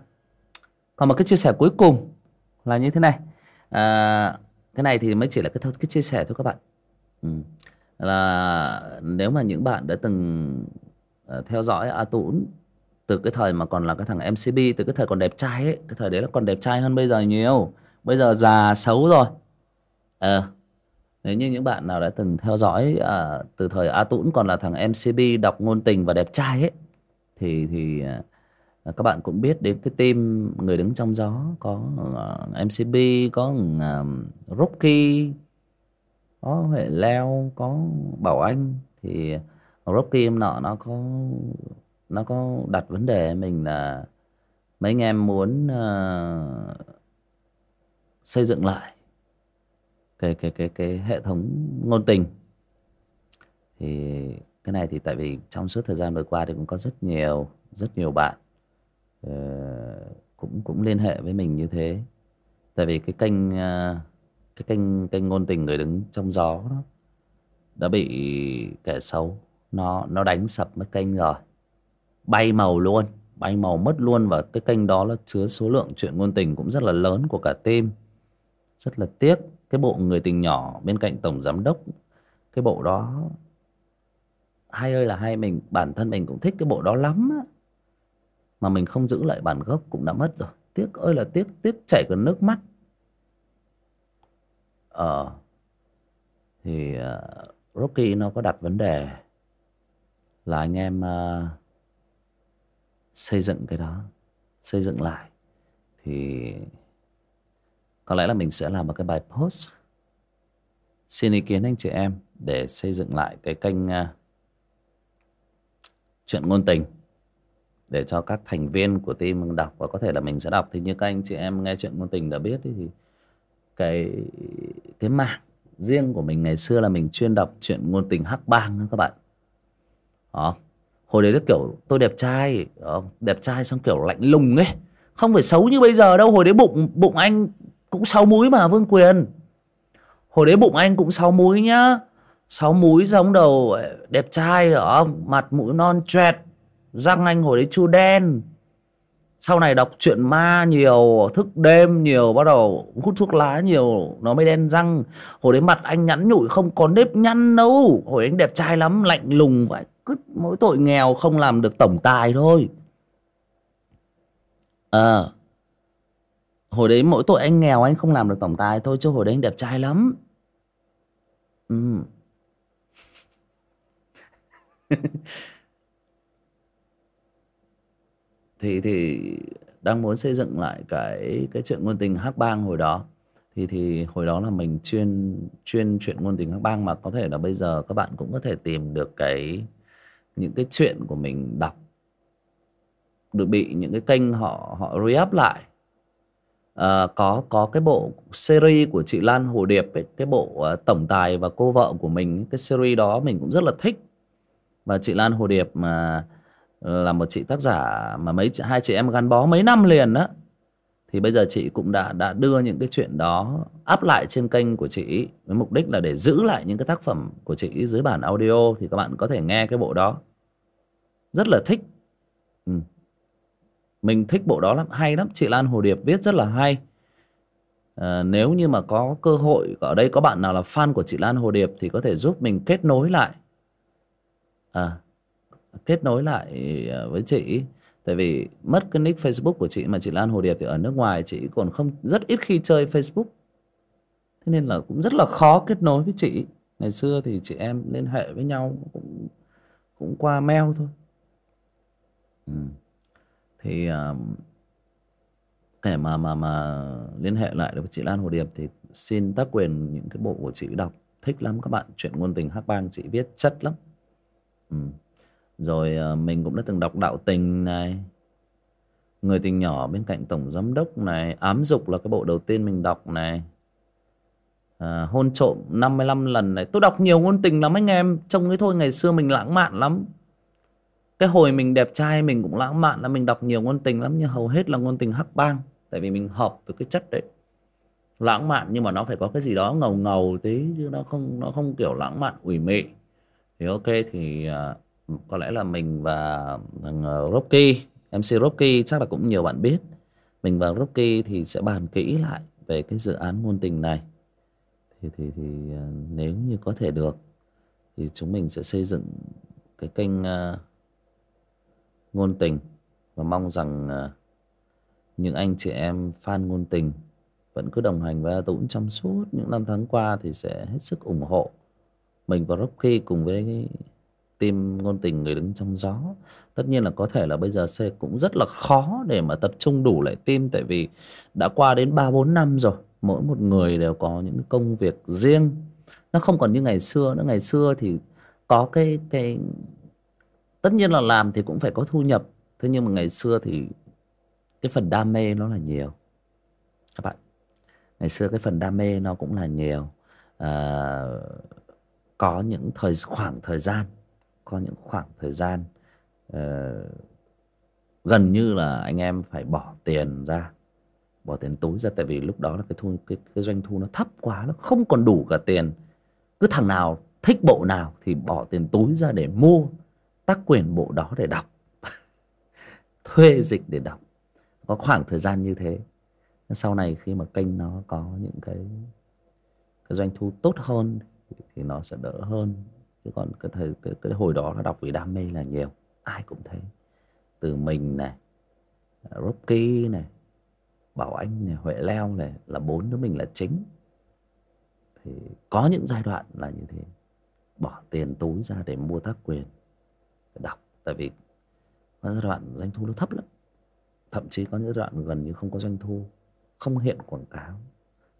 còn một cái chia sẻ cuối cùng là như thế này. À, cái này thì mới chỉ là cái thôi cái chia sẻ thôi các bạn. Ừ. là nếu mà những bạn đã từng ờ, theo dõi A tún từ cái thời mà còn là cái thằng MCB từ cái thời còn đẹp trai ấy cái thời đấy là còn đẹp trai hơn bây giờ nhiều. Bây giờ già xấu rồi. Ờ. Nếu như những bạn nào đã từng theo dõi à, từ thời A tún còn là thằng MCB đọc ngôn tình và đẹp trai ấy thì thì à, Ờ, các bạn cũng biết đến cái team người đứng trong gió có ờ, uh, MCB có uh, Rocky có Huệ Leo có Bảo Anh. Thì Rocky em nọ nó có nó có đặt vấn đề mình là mấy anh em muốn uh, xây dựng lại cái cái cái cái hệ thống ngôn tình. Thì cái này thì tại vì trong suốt thời gian vừa qua thì cũng có rất nhiều rất nhiều bạn uh, cũng cũng liên hệ với mình như thế. Tại vì cái kênh uh, cái kênh kênh ngôn tình người đứng trong gió đó đã bị kẻ xấu nó nó đánh sập mất kênh rồi. Bay màu luôn bay màu mất luôn và cái kênh đó là chứa số lượng chuyện ngôn tình cũng rất là lớn của cả team. Rất là tiếc cái bộ người tình nhỏ bên cạnh tổng giám đốc cái bộ đó hay ơi là hay mình bản thân mình cũng thích cái bộ đó lắm á mà mình không giữ lại bản gốc cũng đã mất rồi. Tiếc ơi là tiếc tiếc chảy cả nước mắt. Ờ thì uh, Rocky nó có đặt vấn đề là anh em uh, xây dựng cái đó xây dựng lại. Thì có lẽ là mình sẽ làm một cái bài post xin ý kiến anh chị em để xây dựng lại cái kênh uh, chuyện ngôn tình để cho các thành viên của team đọc và có thể là mình sẽ đọc. Thì như các anh chị em nghe chuyện ngôn tình đã biết thì cái cái mảng riêng của mình ngày xưa là mình chuyên đọc chuyện ngôn tình hắc bang các bạn. Đó. Hồi đấy là kiểu tôi đẹp trai đẹp trai xong kiểu lạnh lùng ấy. Không phải xấu như bây giờ đâu, hồi đấy bụng bụng anh cũng sáu múi mà, vương quyền. Hồi đấy bụng anh cũng sáu múi nhá. Sáu múi giống đầu ờ, đẹp trai ở mặt mũi non choẹt răng anh hồi đấy chu đen. Sau này đọc truyện ma nhiều thức đêm nhiều bắt đầu hút thuốc lá nhiều nó mới đen răng. Hồi đấy mặt anh nhắn nhủi không có nếp nhăn đâu. Hồi anh đẹp trai lắm lạnh lùng vậy. Cứ mỗi tội nghèo không làm được tổng tài thôi. Ờ. À, hồi đấy mỗi tội anh nghèo anh không làm được tổng tài thôi chứ hồi đấy anh đẹp trai lắm. Ừ. thì thì đang muốn xây dựng lại cái cái chuyện ngôn tình hắc bang hồi đó. Thì thì hồi đó là mình chuyên chuyên chuyện ngôn tình hắc bang mà có thể là bây giờ các bạn cũng có thể tìm được cái những cái chuyện của mình đọc. Được bị những cái kênh họ họ re-up lại. À, có có cái bộ series của chị Lan Hồ Điệp ấy, cái bộ uh, tổng tài và cô vợ của mình cái series đó mình cũng rất là thích. Và chị Lan Hồ Điệp mà là một chị tác giả mà mấy hai chị em gắn bó mấy năm liền đó thì bây giờ chị cũng đã đã đưa những cái chuyện đó up lại trên kênh của chị với mục đích là để giữ lại những cái tác phẩm của chị dưới bản audio thì các bạn có thể nghe cái bộ đó. Rất là thích. Ừ. mình thích bộ đó lắm hay lắm. Chị Lan Hồ Điệp viết rất là hay. À, nếu như mà có cơ hội ở đây có bạn nào là fan của chị Lan Hồ Điệp thì có thể giúp mình kết nối lại. À, kết nối lại ờ, với chị tại vì mất cái nick Facebook của chị mà chị Lan Hồ Điệp thì ở nước ngoài chị còn không rất ít khi chơi Facebook. Thế nên là cũng rất là khó kết nối với chị ngày xưa thì chị em liên hệ với nhau cũng cũng qua mail thôi. Ừ. thì uh, để mà mà mà liên hệ lại được với chị Lan Hồ Điệp thì xin tác quyền những cái bộ của chị đọc. Thích lắm các bạn chuyện ngôn tình hắc bang chị viết chất lắm. Ừ rồi ờ, mình cũng đã từng đọc đạo tình này. Người tình nhỏ bên cạnh tổng giám đốc này ám dục là cái bộ đầu tiên mình đọc này. À, hôn trộm 55 lần này. Tôi đọc nhiều ngôn tình lắm anh em. Trông cái thôi ngày xưa mình lãng mạn lắm. Cái hồi mình đẹp trai mình cũng lãng mạn là mình đọc nhiều ngôn tình lắm nhưng hầu hết là ngôn tình hắc bang. Tại vì mình hợp với cái chất đấy. Lãng mạn nhưng mà nó phải có cái gì đó ngầu ngầu tí chứ nó không nó không kiểu lãng mạn ủy mị. Thì ok thì uh, có lẽ là mình và ờ, thằng Rocky MC Rocky chắc là cũng nhiều bạn biết. Mình và Rocky thì sẽ bàn kỹ lại về cái dự án ngôn tình này. Thì thì thì ờ, nếu như có thể được thì chúng mình sẽ xây dựng cái kênh uh, ngôn tình và mong rằng uh, những anh chị em fan ngôn tình vẫn cứ đồng hành với A Tũng trong suốt những năm tháng qua thì sẽ hết sức ủng hộ mình và Rocky cùng với tim ngôn tình người đứng trong gió. Tất nhiên là có thể là bây giờ sẽ cũng rất là khó để mà tập trung đủ lại tim tại vì đã qua đến ba bốn năm rồi mỗi một người đều có những công việc riêng. Nó không còn như ngày xưa nữa. Ngày xưa thì có cái cái tất nhiên là làm thì cũng phải có thu nhập thế nhưng mà ngày xưa thì cái phần đam mê nó là nhiều. Các bạn ngày xưa cái phần đam mê nó cũng là nhiều. À, có những thời khoảng thời gian có những khoảng thời gian uh, gần như là anh em phải bỏ tiền ra bỏ tiền túi ra. Tại vì lúc đó là cái thu cái, cái doanh thu nó thấp quá nó không còn đủ cả tiền. Cứ thằng nào thích bộ nào thì bỏ tiền túi ra để mua tác quyền bộ đó để đọc thuê dịch để đọc. Có khoảng thời gian như thế. Sau này khi mà kênh nó có những cái cái doanh thu tốt hơn thì nó sẽ đỡ hơn chứ còn cái thời cái, cái hồi đó nó đọc vì đam mê là nhiều. Ai cũng thế. Từ mình này Rocky này Bảo Anh này Huệ Leo này là bốn đứa mình là chính. Thì có những giai đoạn là như thế. Bỏ tiền túi ra để mua tác quyền để đọc. Tại vì có giai đoạn doanh thu nó thấp lắm. Thậm chí có những giai đoạn gần như không có doanh thu không hiện quảng cáo.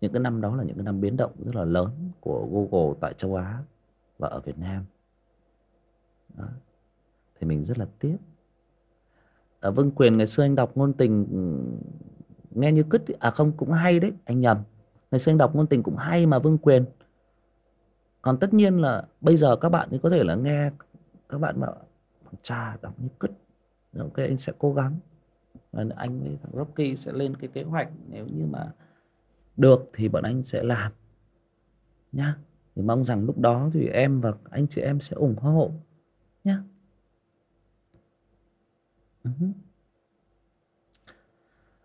Những cái năm đó là những cái năm biến động rất là lớn của Google tại châu Á và ở Việt Nam. Đó. thì mình rất là tiếc. Ở Vương Quyền ngày xưa anh đọc ngôn tình, nghe như cứt à không, cũng hay đấy, anh nhầm. Ngày xưa anh đọc ngôn tình cũng hay mà, Vương Quyền. Còn tất nhiên là bây giờ các bạn thì có thể là nghe các bạn bảo cha đọc như cứt. Dạ, ok, anh sẽ cố gắng. Anh với thằng Rocky sẽ lên cái kế hoạch, nếu như mà được thì bọn anh sẽ làm. Nhá thì mong rằng lúc đó thì em và anh chị em sẽ ủng hộ nhé. uh-huh.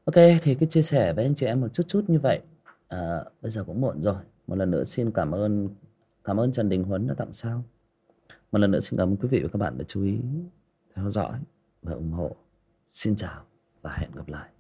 ok thì cái chia sẻ với anh chị em một chút chút như vậy. À, bây giờ cũng muộn rồi. Một lần nữa xin cảm ơn cảm ơn Trần Đình Huấn đã tặng sao. Một lần nữa xin cảm ơn quý vị và các bạn đã chú ý theo dõi và ủng hộ. Xin chào và hẹn gặp lại.